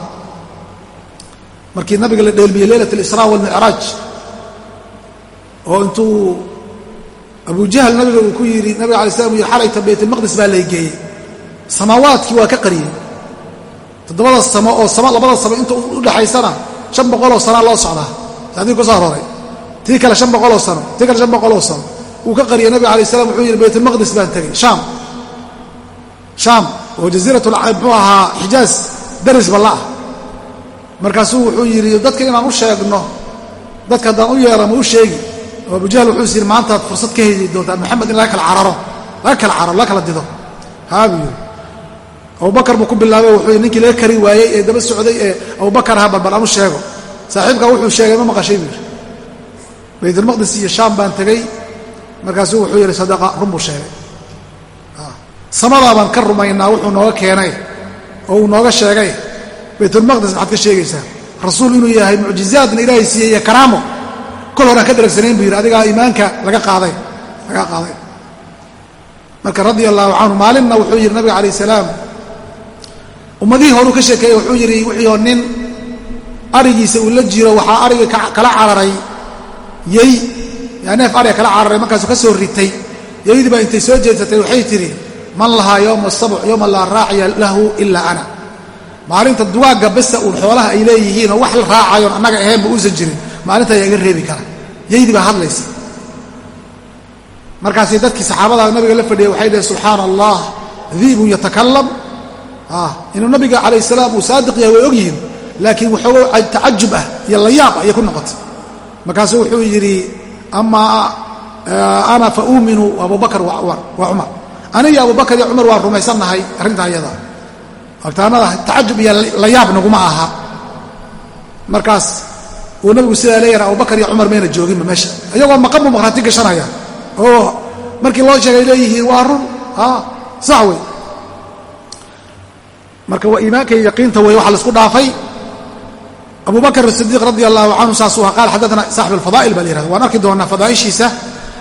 markii nabiga la dheelmiyey leylat alisraa walmicraaj oo intuu abu jahl nabiga uu ku yidhi nabiga alay slam yidhi xalayta baytulmaqdis baa laygeeyey samaawaadkii waa ka qariyey. Toddobada samo oo sama labada samo inta u dhexaysana shan boqoloo sanaa loo socdaa. Saadii ku soo arooray. Tii kale shan boqoloo sano tii kale shan boqoloo sano wuu ka qariyay nabiga alay slam wuxuu yidhi baytulmaqdis baan tegey. Shaam. Shaam oo jasiirat muxuu ahaa xijaaz daris balla'ah markaasuu wuxuu yidhi dadka inaan u sheegno dadka haddaan u yeera ma u sheegi oo abujahl wuxuu is maantaad fursad ka heli doontaan maxamed in laga kala cararo laga kala cararo laga kala dido. Haabuu abubakar buu ku bilaabay wuxuu yidhi ninkii laga kari waayey ee daba socday ee abubakar aha balbal aanu sheego. Saaxiibkaa wuxuu sheegay ma maqashay? buu yidhi. Baytulmaqdis iyo shaam baan tegey markaasuu wuxuu yidhi sadaqa run buu sheegay. Samadaa baan ka rumaynaa wuxuu nooga keenay oo uu nooga sheegay. Baytulmaqdis maxaad ka sheegaysaa? Rasuul inuu yahay mucjizaadna ilaahay siiyey iyo karaamo kol horaan ka daragsanayn buu yidhi adigaa iimaanka laga qaaday laga qaaday. Marka radia allahu canhu maalinna wuxuu yidhi nabiga calayh salaam ummadihii horuu ka sheekeeyey wuxuu yidhi wixiioo nin arigiisa uu la jiro waxaa ariga kala cararay yey yaa neef ariga kala cararay markaasuu ka soo ritay yeydii baa intay soo jeedsatay waxay tidhi man lahaa yowma sabc yowma laa raaciya lahu ilaa ana maalinta dugaagga besa uun xoolaha ay leeyihiin oo wax la raacayoon annaga ahaynba uusan jirin maalinta ayaa reebi kara. Baa hadlaysa. Markaasay dadkii saxaabada nabiga la fadhiyay waxay dhaheen subxaana allah diibun yatakalam inuu nabiga calayh salaam uu saadiq yahay way og yihiin laakiin waxooga tacajub ah iyo layaab ayay ku noqotay. Markaasuu wuxuu yidhi amaa ana fa uuminu abubakar waa cumar aniga abubakar iyo cumar waan rumaysannahay arrintaa iyada. Agtaanada tacajub iyo layaab naguma aha. Markaas uu nabigu sidaa leeyahay abubakar iyo cumar mayna jooginba meesha iyagoo maqan buu maqhraati gashanaya oo markii loo sheegay leeyihiin waa run sax wey marka waa iimaanka iyo yaqiinta wey waxa laisku dhaafay abu bakr الصديq radي الlahu canhu saasuu qaal xadana saxib الfada'il ba la yihahda waan arki doonaa fadaaishiisa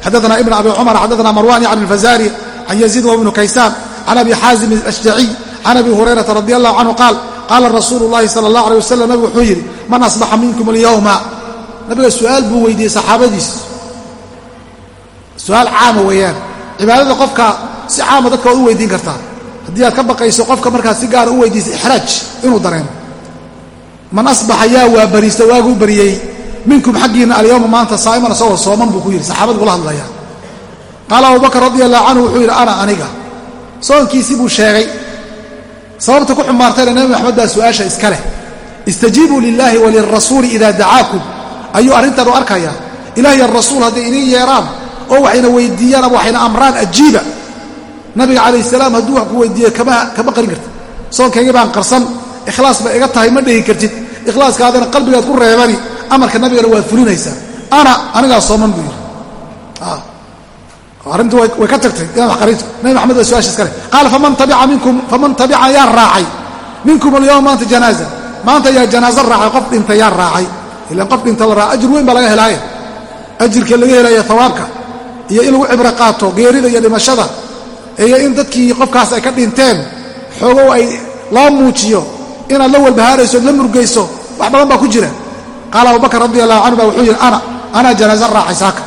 xadana ibn abi cumar xadana marwan yعni الfazari can yaزيid wbnu kaysaan can abi xaazim الأshjaciي can abi hurayrata radi الlahu canhu qaal qaala rasuulu llaahi sala allah alay wasalam nabigu wuxuu yidhi man asbaxa minkum alyowma nabiga su'aal buu weydiiyey saxaabadiis su'aal caama weeyaan cibaadada qofka si caama dadka waad u weydiin kartaa haddii aad ka baqayso qofka markaas si gaara u weydiisa ixraaj inuu dareemo man asbaxa yaa waa bariista waaguu bariyey minkum xaggiinna alyowma maanta saa'iman asagoo sooman buu ku yidhi saxaabadu kula hadlayaa qaala abubakar radi allahu canhu wuxuu yidhi ana aniga soonkiisii buu sheegay sababta ku xumaartayna nebi maxamed baa iska leh. Istajiibuu lilaahi walirasuuli idaa dacaakum. Ayuu arrintan u arkayaa ilaah iyo rasuul hadday idin yeeraan oo waxayna weydiiyaan ama waxayna amraan ajiiba. Nabiga calayh salaam hadduu wax ku weydiiyo kama qarin kartid. Soonkaygii baan qarsan ikhlaas ba iga tahay ma dhihi kartid. Ikhlaaskaadana qalbigaad ku reebani amarka nabigana waad fulinaysaa. Ana anigaa sooman buu yidhi arrintu way ka tagtay. Inaan wax qarinto nabi maxamed waa su'aasha iskale qaala faman tabica yaa raacay? Minkum alyawm maanta janaaza. Maanta yaa janaazo raacay qof dhintay yaa raacay. Ilan qof dhinta la raaca ajir weyn baa laga helaaya ajirka laga helaya hawaabka iyo in lagu cibro qaato geerida iyo dhimashada iyo in dadkii qofkaas ay ka dhinteen xoogow ay loo muujiyo inaad la walbahaarayso od la murgayso wax badan baa ku jira. Qaala abubakr radi allahu canhu ba wuxuu yidhi ana anaa janaaso raacay saaka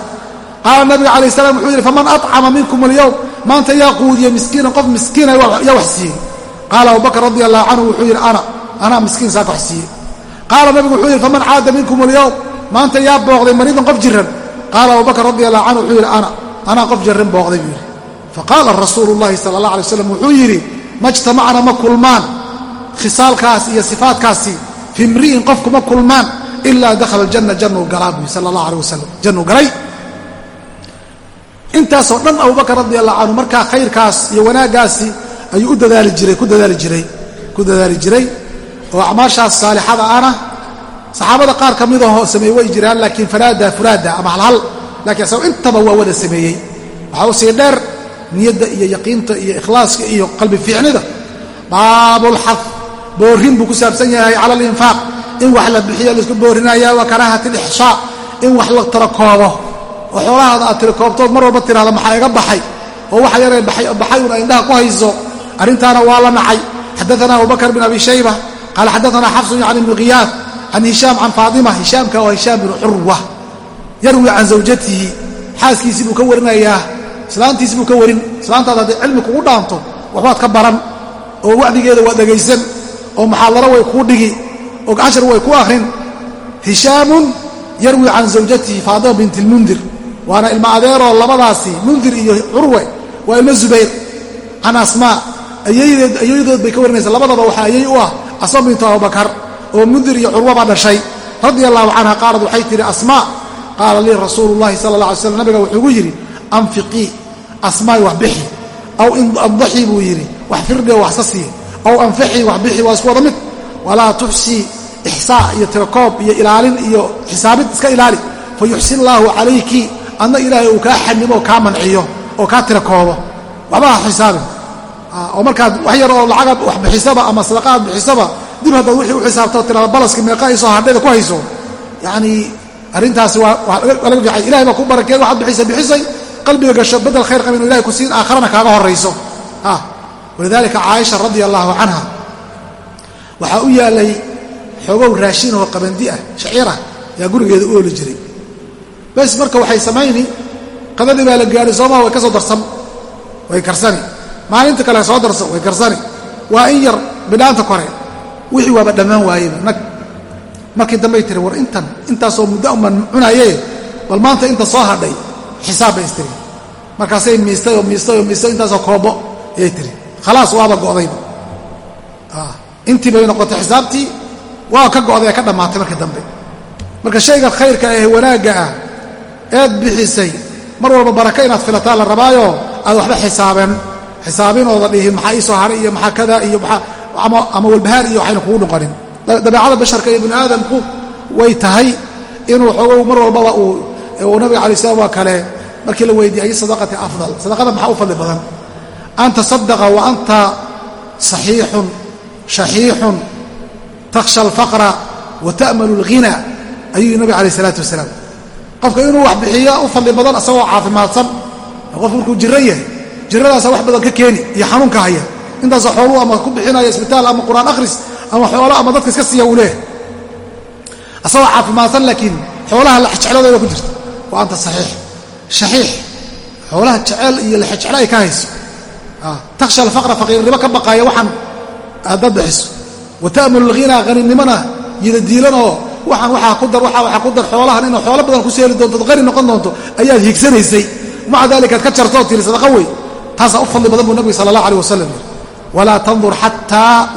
qaala nabiga calayh salam wuxuu yidhi faman acama minkum alyowm maanta yaa quudiya miskiinan qof miskiina yaa wax siiyey. Qaala abubakr radi allahu canhu wuxuu yidhi ana anaa miskiin saaka wax siiyey. Qaala nabigu wuxuu yidhi faman caada minkum alyowm maanta yaa booqday mariidan qof jiran. Qaala abubakr radi allahu canhu wuxuu yidhi ana anaa qof jarran booqday buu yidhi. Faqaala rasuulu llahi sala allah alay waslam wuxuu yidhi majtamacna ma kulmaan khisaalkaas iyo sifaatkaasi fi imri'in qofkuma kulmaan ilaa dakhala aljanna jannuu galaa buy sala allah aleh wasalam jannuu intaasoo dhan abubakar radi allahu canhu markaa khayrkaas iyo wanaaggaasi ayuu u dadaali jiray ku dadaali jiray ku dadaali jiray. Oo acmaashaas saalixada ana saxaabada qaar ka midahoo sameeyey way jiraan laakiin faraada furaada ama halhal lakiin isago intaba waa wada sameeyey. Waxaa u sii dheer niyadda iyo yaqiinta iyo ikhlaaska iyo qalbi fiicnida. Baabulxad boorrin buu ku saabsan yahay cala alinfaaq in wax la bixiyo la isku boorinaya wa karaahati lixshaa in wax la tirakoobo oo xoolahaada aad tirakoobtood mar walba tirahda maxaa iga baxay? Oo waxa yaree baxay una indhaha ku hayso. Arrintaana waa la nacay. Xadaana abubakr bin abi shayba qaala xadaana xafsun can ibni khiyaad can hishaam can faatima hishaamka waa hishaam binu curwa yarwi can zawjatihi. Xaaskiisii buu ka warinayaa islaantiisi buu ka warin islaantaada hadday cilmi kugu dhaanto waxbaad ka baran. Oo wacdigeeda waa dhegaysan oo maxaadaro way kuu dhigi oo cashar way ku akhrin. Hishaamun yarwi can zawjatihi faatima bint lmundir waana ilma adeeroo labadaasi mundir iyo curwe waa ilmo zubayr can asmaa ayayadood bay ka warinaysa labadaba waxaa ayay u ah asma bintu abubakar oo mundir iyo curwabaa dhashay. Radia allahu canha qaalad waxay tihi asmaa qaala lii rasuulu llahi sala alla alay slam nabiga wuxuu gu yidhi anfiqii asmaay wax bixi aw andaxii buu yidhi wax firdhi oo waxsa sii aw anfixii wax bixi waa isku wada mid. Walaa tuxsii ixsaa iyo tirakoob iyo ilaalin iyo xisaabid iska ilaali fa yuxsi allaahu adna ilaahay uu kaa xanimo kaa manciyo oo kaa tirakoobo. Waxba ha xisaabin. Oo markaad wax yar oo lacaga wax bixisaba ama sadaqaad bixisaba dib haddaad wixii u xisaabto tirada balaski meeqa isoo hadhayda ku hayso. Yacanii arrintaasi waa laga fiixay ilahay baa ku barakeed waxaad bixisay bixisay. Qalbiga gasho badel khayr qaba inu ilahay ku siin aakharana kaaga horayso walidaalika caaisha radia allaahu canha waxaa u yaallay xoogow raashinoo qabandi ah shaciir ah gurigeeda u ooli jiray bes marka waxay samayni qadadii baa la gaadhay soomaa way ka soo darsan way karsani. Maalinta kale soo darsan way karsani. Waa in yar bidhaanta kore wixii waaba dhammaan waayeba nag. Markii dambay tiri war intan intaasoo muddo uman cunaye bal maanta inta soo hadhay xisaab bay istiri markaasay miistay oo miistay oo miistay intaasoo koobo ayay tiri. Khalaas waaba go'dayba intii bay noqotay xisaabtii waa ka go'day ka dhammaatay markii dambe. Marka shayga khayrka ee wanaagga ah eed bixisay. Mar walba baraka inaad filataa la rabaayo aad waxba xisaabeen. Xisaabinooda dhihin maxaa ii soo haray iyo maxaa kada iyo ama walbahaar iyo waxayna kugu noqonin. Dabeecada basharka iyo bini aadamku way tahay inuu xoogow mar walbaba uu nabiga alai slam waa kale. Markii la weydiiyey ay sadaqati afdal. Sadaqada maxaa u fadli badan? An tasadaqa wa anta saxiixun shaxiixun takhsha alfaqra wa ta'malu alghina. Ayuu nabiga alayh isalaatu wasalaam qofka inuu wax bixiyo u fadli badan asagoo caafimaadsan qof markuu jiran yahay jiradaasa wax badan ka keeni iyo xanuunka haya. Intaasoo xooluu ama ku bixinaya isbitaal ama qur'aan akhris ama xoolo ama dadka iska siiya uu leeyahay. Asagoo caafimaadsan laakiin xoolaha laxjecladooda ku jirta. Wa anta saxiix. Shaxiix xoolaha jecel iyo laxjeclo ay ka hayso. Takhsha alfaqra faqiirnimo ka baqaaya waxaan aadad bixiso wa ta'mulu alghinaa haninimona yidadiilanoo waxaan waxaa ku dar waxaa waxaa ku dar xoolahan inuu xoolo badan ku seeli doonto qani noqon doonto ayaad higsanaysay maca dalika ad ka jarto tiri sadaqa wey. Taasaa u fadli badan buu nabiga sala allah aleh wasalam yiri. Walaa tandur xataa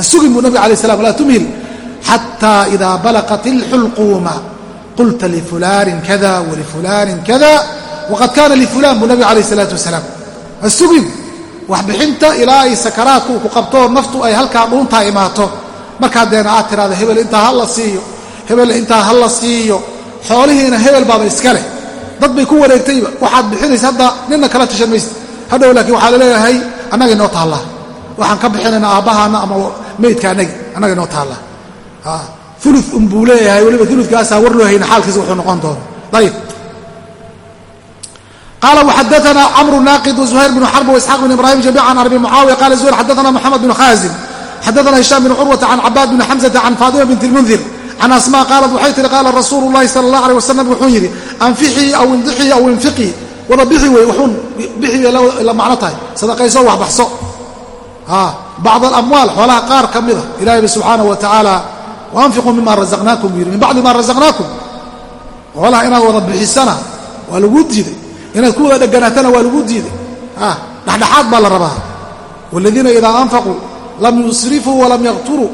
sugin buu nabig alay slam walaa tumhil xataa idaa balaqat ilxulquuma qulta lifulaanin kada walifulaanin kada. Waqad kaana lifulaan buu nabig alayh isalaatu wasalaam. Ha waxbixinta ilaa ay sakaraadku ku qabtoo naftu ay halkaa dhuuntaa imaato markaa deena aad tirahda hebel intaa ha la siiyo hebel intaa ha la siiyo xoolihiina hebel baaba iska leh. Dad bay ku wareegtayba. Waxaad bixinaysa hadda nina kala tashan maysid. Hadhow laakiin waxaa la leeyahay annaga inoo taallaa waxaan ka bixinaynaa aabbahaana ama maydka anagi annaga inoo taallaa ulu unbuu leeyahay weliba ulukaasaa war loo hayna xaalkiisa wuxuu noqon doono. Ayib xadaana hishaam bn curwata can cabaad bn xamsata can faatima bint lmundir can asmaa qaalat waxay tihi qaala rasuulu llahi sala allah aleh wasalam wuxuu yidhi anfixii aw indixii aw infiqii wada bixi wey wuxuun bixi la macno tahay sadaqayso waxbaxso bacd alamwaal xoolaha qaar ka mida ilahay ba subxaanahu wa tacaala waanfiquu mima razaqnaakum buu yidhi min bacdi ma razaqnaakum xoolaha inaad wada bixisana waa lagu diiday inaad ku wada dheganaatana waa lagu diiday dhexdhexaad baa la rabaa waaladiina idaa anfaquu lam yusrifuu walam yaqturuu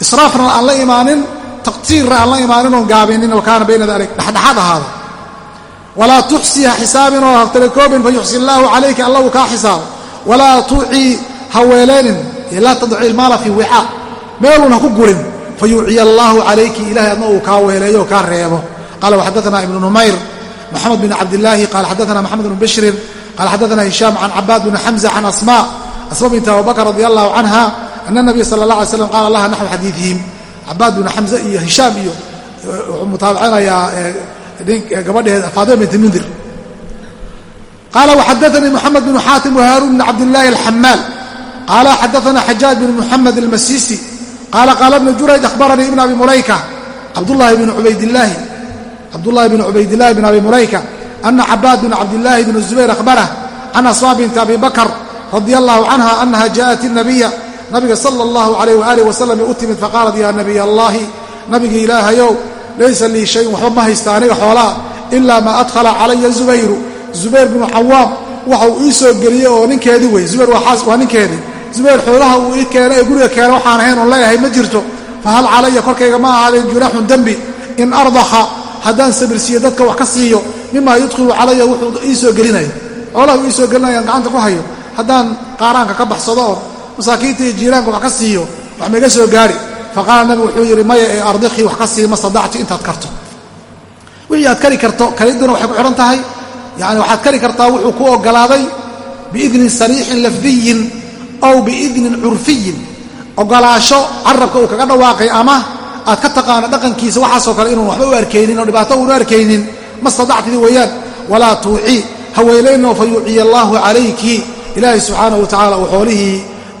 israafna aan la imaanin taqtiirna aan la imaanin oon gaabinin wa kaana bayna dalik dhexdhexaad ahaada. Walaa tuxsi ha xisaabin oo haftalikoobin fa yuxsi illaahu calayka alla uu kaa xisaabo. Walaa tuucii ha weeleenin laa tadci meelun ku gurin fa yuuciya allaahu calayki ilahay adna uu kaa weeleeyo oo kaa reebo. Qaala waxadaana ibnu numayr mxamed bn cabdilaahi qaala xadaana maxamed bn bishrin qaala xadaana hishaam can cabaad bn xamza can asma binti abubakr radi allahu canha ana nabiya sala allah alay slam qaala laha naxwu xadiiihim cabaad bn xamza iyo hishaam iyo wuxuu mutaabacinayaa gabadheeda faadima binti mundir. Qaala waxadaanii moxamed bn xaatim whaarun bn cabdillaahi alxamaal qaala xadaana xajaaj bn muxamed almasiisi. Qaala qaala bnu jurayd ahbaranii ibn abi mulayka cabdullahi bn cubaydillaahi cabdulahi bn cubaydilahi bn abi mulayka ana cabaad bn cabdilaahi bn zubayr ahbarah can asma binti abi bakr radia allahu canha anaha jaءat الnabiya nabiga sala اllahu alayh waalih wasalam u timid faqaalat ya nabiy allahi nabiga ilaahayow laysa lii shayun waxba ma haysta aniga xoolaa ilaa maa adkhala calaya zubayru zubayr bnu cawaam waxa uu ii soo geliyey oo ninkeedii wey zubayr waa ninkeedii zubayr xoolaha uu ii keenay ee guriga keena waxaan ahayn oon leeyahay ma jirto fahal calaya korkayga ma ahaadeen junaaxun dembi in ardaka haddaan sabirsiiyo dadka wax ka siiyo mimaa yudkhilu calaya wuxuu ii soo gelinaya xoolaha uu ii soo gelinayaan gacanta ku hayo haddaan qaaraanka ka baxsado oo jiiraanka wax ka siiyo wax maiga soo gaari. Faqaala nabigu wuxuu yidhi maya ee ardikii wax ka sii ma stadacti intaad karto. Wixii aad kari karto kalidduna waxay ku xidhan tahay yani waxaad kari kartaa wuxuu ku ogolaaday biidnin sariixin lafdiyin ow biidnin curfiyin. Ogolaasho carabka uu kaga dhawaaqay ama aad ka taqaano dhaqankiisa waxaasoo kale inuun waxba u arkaynin oo dhibaato uunu arkaynin. Ma stadactidi weeyaan walaa tuucii haweylaynoo fa yuuciya allaahu calayki ilaahay subxaanahu wa tacala uu xoolihii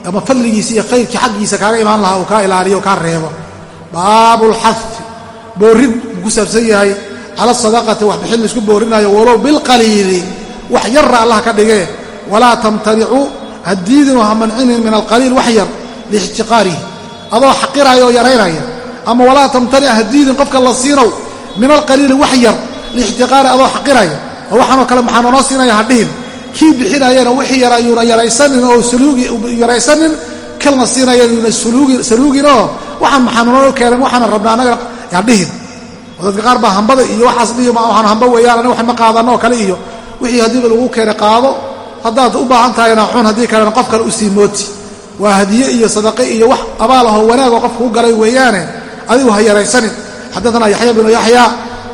ama fadligiisa iyo khayrkii xaggiisa kaaga imaan lahaa uu kaa ilaaliyo kaa reebo. Baabulxafi boorrin buu ku saabsan yahay. Cala sadaqati wax bixin la isku boorinayo. Walow bilqaliili wax yarra allah ka dhigee. Walaa tamtanicuu haddiidinoo ha mancinin min alqaliil wax yar liixtiqaarihi adoo xaqiraya oo yaraynaya ama walaa tamtanic hadiidin qofka la siinow min alqaliili wax yar liixtiqaari adoo xaqiraya oo waxaanoo kale maxaa noonoo siinaya hadhihin kii bixinayana wixii yara yuuna yaraysanin oo yaraysanin kalna siinaya yuuna saluugin oo waxaan maxaa noonoo keenan waxaana rabna annaga hadhihin oo dadka qaar baa hambada iyo waxaas dhihi waxaan hamba weeyaan aniga wax ma oo kale iyo wixii haddiiba lagu keenay qaado. Haddaad u baahan tahayna xun haddii kalena qof kale u sii mooti. Waa hadiye iyo sadaqe iyo wax abaal ahoo wanaagoo qofka u galay weeyaane adigu ha yaraysanin. Xadaana yaxya bnu yaxya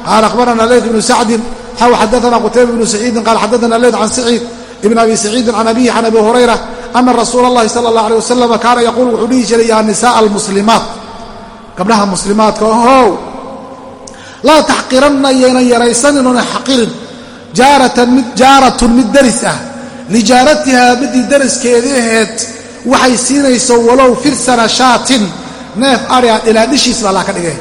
qaala akhbarana leyd bnu sacdin xaw xadana qutayba bnu saciidin? Qaal xadana leyd can saciid ibn abi saciidin can abihi can abi hurayra ana rasuula allahi sala allah aleh wasalam kaana yaquul wuxuu dhihi jiray yaa nisaaa almuslimaat. Gabdhaha muslimaadka ohow laa taxqiranna yaynan yaraysanin oonan xaqirin. Jaaratun mid daris ah. Lijaaratihaa midii dariskeedii aheed waxay siinayso walow firsana shaatin. Neef adhi ah dhilaandhishiis baa laa ka dhigay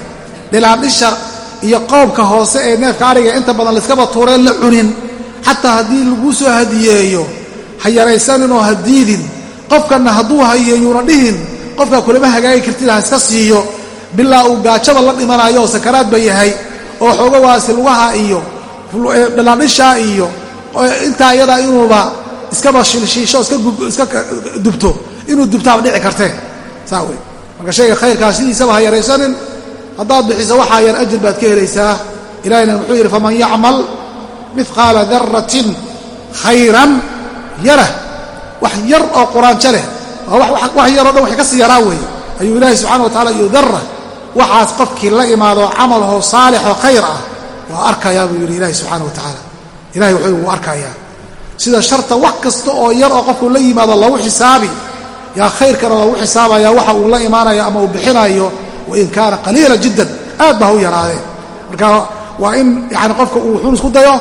iyo qoobka hoose ee neefka adhiga inta badan layskaba tuureen la cunin. Xataa haddii laguu soo hadiyeeyo ha yaraysanin oo ha diidin. Qofkanna hadduu hayeeyuuna dhihin qofkaa kulama hagaagi kartid ha iska siiyo. Bilaa uu gaajada la dhimanayo oo sakaraad ba yahay oo xoogawaasi lugaha iyo dhalaandhishaa iyo intaa iyadaa inuuba iskaba shilshiisho iska dubto inuu dubtaaba dhici kartee saa wey marka shayga khayrkaa sidiisaba ha yaraysanin haddaad bixiso waxaa yar ajir baad ka helaysaa. Ilahina wuxuu yidhi faman yacmal mihqaala daratin khayran yarah. Wax yar oo quraanjo leh. Wax yaroo dhan wax ka sii yaraa weeye. Ayuu ilaahi subxana wa tacala iyo waxaas qofkii la imaado camalho saalixoo khayr ah waa arkayaa buu yidhi ilaahi subxana wa tacaala. Ilahay wuxuu wuu arkayaa. Sida sharta wax kasta oo yar oo qofku la yimaado lagu xisaabi yaa khayrkana lagu xisaabaya waxa uu la imaanayo ama uu bixinayo wain kaana qaliila jiddan aad ba ha u yaraadeen. Marka waa in yani qofka uu wuxuun isku dayo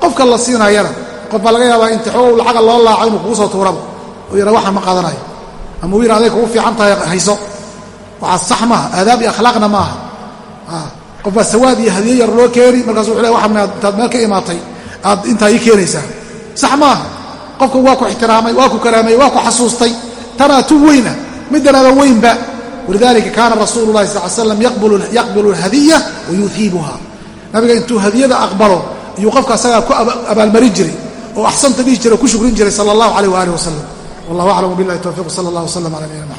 qofka la siinayana qof baa laga yaabaa intixoogow lacaga loo laaco inuu kugu soo tuuraba oo yidha waxaan ma qaadanayo. Ama yidha aday kugu fiican tahay hayso. Waxaas sax maaha aadaab iyo akhlaaqna maaha qof baa sawaad iyo hadiye yar loo keeni markaasu wuxu le waxaa intaad meel ka imaatay qofka waa ku ixtiraamay waa ku karaamay waa ku xasuustay. Tanaa tu weyna midanaaba weynba walidalika kaana rasuulu lahi sal slam yaqbilu alhadiya wayuhiibuha nabiga intuu hadiyada aqbalo iyuu qofka asagaa ku abaalmarin jiray oo axsanta dhihi jiray o ku shukrin jiray sala allahu alayh waaalih wasalam wallahu aclam bilahi towfiq sala allah wslam ala nabiyina